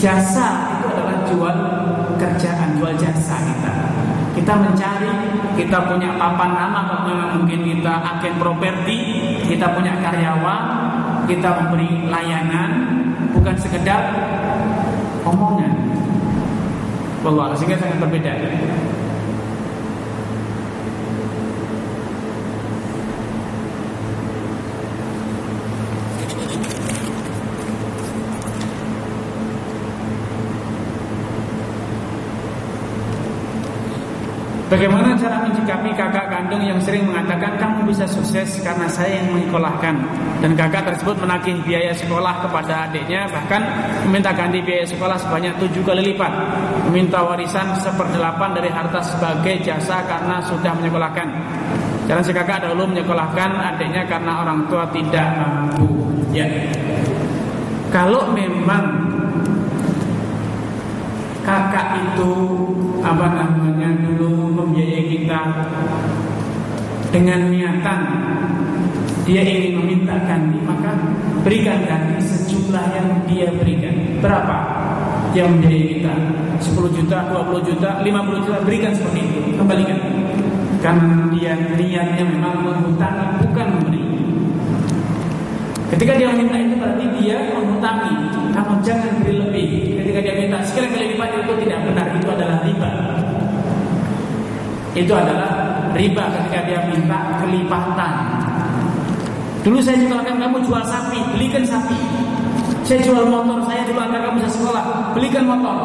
Jasa itu adalah jual kerjaan Jual jasa kita. Kita mencari Kita punya papan nama Kalau memang mungkin kita agen properti Kita punya karyawan kita memberi layanan bukan sekedar omongan. Wallah, sehingga sangat berbeda. Bagaimana cara mencikapi kakak kandung yang sering mengatakan kamu bisa sukses karena saya yang menyekolahkan dan kakak tersebut menagih biaya sekolah kepada adiknya bahkan meminta ganti biaya sekolah sebanyak tujuh kali lipat. Meminta warisan seperdelapan dari harta sebagai jasa karena sudah menyekolahkan. Jangan si kakak dahulu menyekolahkan adiknya karena orang tua tidak mampu. Ya. Kalau memang kakak itu apa namanya dulu membiayai kita dengan niatan dia ingin meminta ganti maka berikan ganti sejumlah yang dia berikan. Berapa? Dia membiayai kita? 10 juta 20 juta 50 juta berikan seperti itu. Kembalikan. Karena dia niatnya memang menghutangi bukan memberi. Ketika dia meminta itu berarti dia menghutangi. Namun jangan beri lebih. Ketika dia minta sekali kali lipat itu tidak benar. Itu adalah riba. Itu adalah riba ketika dia minta kelipatan. Dulu saya sekolahkan kamu jual sapi belikan sapi. Saya jual motor saya dulu agar kamu bisa sekolah belikan motor.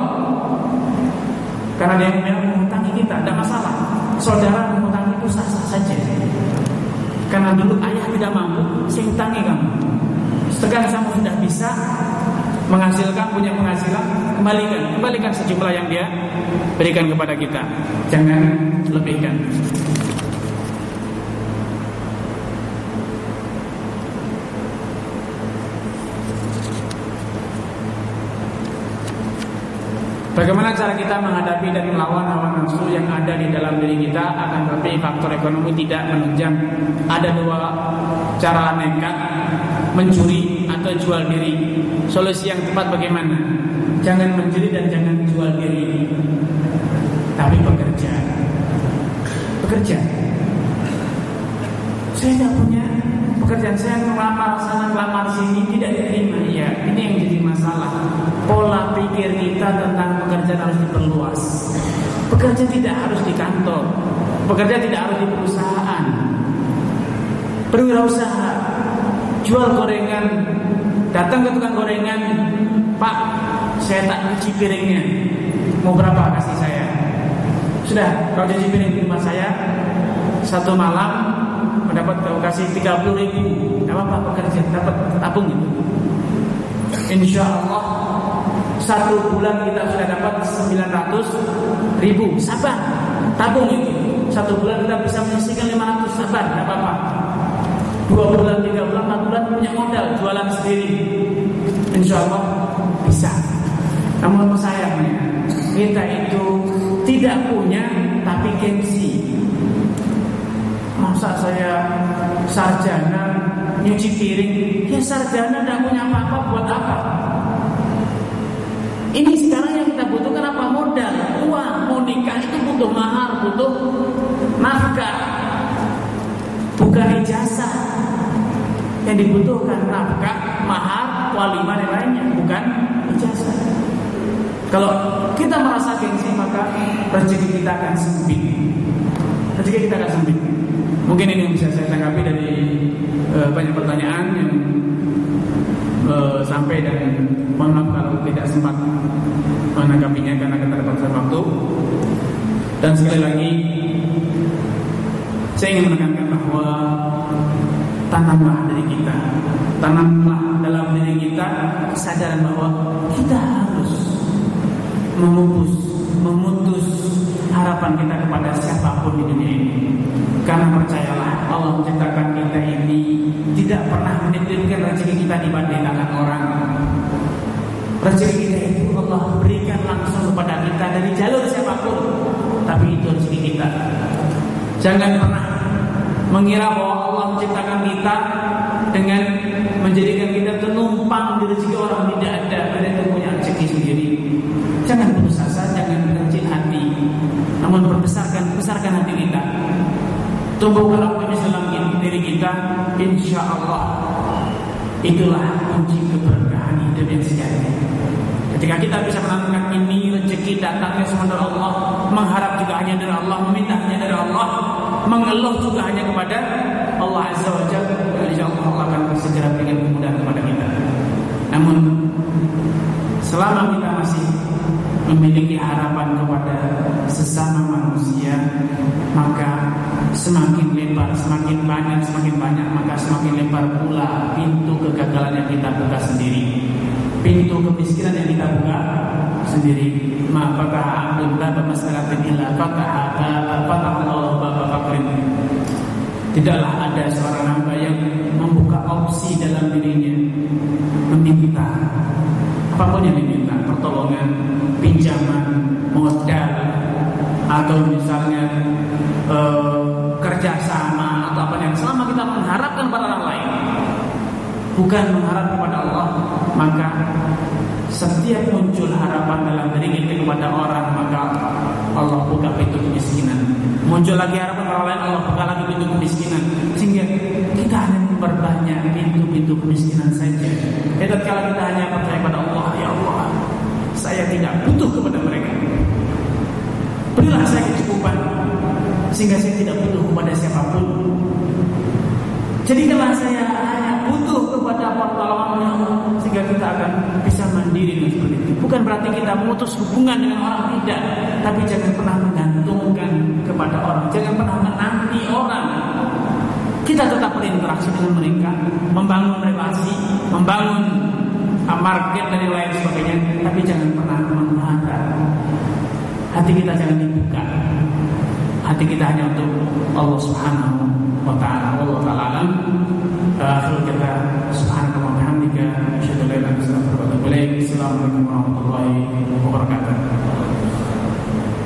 Karena dia memang menghutangi kita tidak masalah. Saudara menghutangi itu sah-sah saja. Karena dulu ayah tidak mampu saya hutangi kamu. Sekarang kamu sudah bisa menghasilkan punya penghasilan kembalikan. Kembalikan sejumlah yang dia berikan kepada kita. Jangan lebihkan. Bagaimana cara kita menghadapi dan melawan hawa nafsu yang ada di dalam diri kita? Akan tapi faktor ekonomi tidak menunjang. Ada dua cara nekat mencuri atau jual diri. Solusi yang tepat bagaimana? Jangan mencuri dan jangan jual diri. Tapi bekerja. Bekerja. Saya tidak punya pekerjaan saya melamar sana melamar sini tidak diterima. Ya, ini yang jadi masalah. Pola pikir kita tentang pekerjaan harus diperluas. Bekerja tidak harus di kantor. Bekerja tidak harus di perusahaan. Berwirausaha jual gorengan datang ke tukang gorengan. Pak saya tak cuci piringnya. Mau berapa kasih saya? Sudah kau cuci piring di rumah saya. Satu malam mendapat kau kasih 30 ribu. Apa apa pekerja dapat tabung itu. Insya Allah satu bulan kita sudah dapat 900 ribu. Sabar tabung itu. Satu bulan kita bisa menyisihkan 500 sabar tidak apa-apa. Dua bulan, tiga bulan, bulan punya modal jualan sendiri. Insya Allah bisa. Namun sayangnya kita itu tidak punya tapi gengsi. Masa saya sarjana nyuci piring, ya sarjana tidak punya apa-apa buat apa? Ini sekarang yang kita butuhkan apa modal, uang, mau nikah itu butuh mahar, butuh nafkah, bukan ijazah yang dibutuhkan nafkah, mahar, walimah dan lainnya, bukan ijazah. Kalau kita merasa gengsi maka rezeki kita akan sempit. Rezeki kita akan sempit. Mungkin ini yang bisa saya tanggapi dari uh, banyak pertanyaan yang uh, sampai dan maaf kalau tidak sempat menanggapinya karena keterbatasan waktu. Dan sekali lagi saya ingin menekankan bahwa tanamlah kita. Tanamlah dalam diri kita kesadaran bahwa kita harus memutus memutus harapan kita kepada siapa pun di dunia ini. Karena percayalah Allah menciptakan kita ini tidak pernah menitipkan rezeki kita di tangan orang. Rezeki kita itu Allah berikan langsung kepada kita dari jalur siapa pun. Tapi itu rezeki kita. Jangan tumbuhkan optimis dalam diri kita insya Allah itulah kunci keberkahan hidup yang sejati Ketika kita bisa menanamkan ini rezeki datangnya semua dari Allah, mengharap juga hanya dari Allah, meminta hanya dari Allah, mengeluh juga hanya kepada Allah Azza wa Jalla, insyaallah Allah akan segera berikan kemudahan kepada kita. Namun selama kita masih memiliki harapan kepada sesama manusia semakin lebar semakin banyak semakin banyak maka semakin lebar pula pintu kegagalan yang kita buka sendiri. Pintu kemiskinan yang kita buka sendiri. Maka bab masyarakat illa fatah fatah Allah bab fakrin tidaklah ada seorang hamba yang membuka opsi dalam dirinya bukan mengharap kepada Allah maka setiap muncul harapan dalam diri kita kepada orang maka Allah buka pintu kemiskinan. Muncul lagi harapan orang lain Allah buka lagi pintu kemiskinan. Sehingga kita hanya memperbanyak pintu-pintu kemiskinan saja. Dan kalau kita hanya percaya pada Allah ya Allah saya tidak butuh kepada mereka. Berilah saya kecukupan sehingga saya tidak butuh kepada siapa pun. Jadi kalau saya bisa mandiri dan seperti itu. Bukan berarti kita memutus hubungan dengan orang tidak, tapi jangan pernah menggantungkan kepada orang, jangan pernah menanti orang. Kita tetap berinteraksi dengan mereka, membangun relasi, membangun market dan lain sebagainya, tapi jangan pernah mengharap. Hati kita jangan dibuka. Hati kita hanya untuk Allah Subhanahu wa taala. Allah taala alam. Kita subhanallahi wa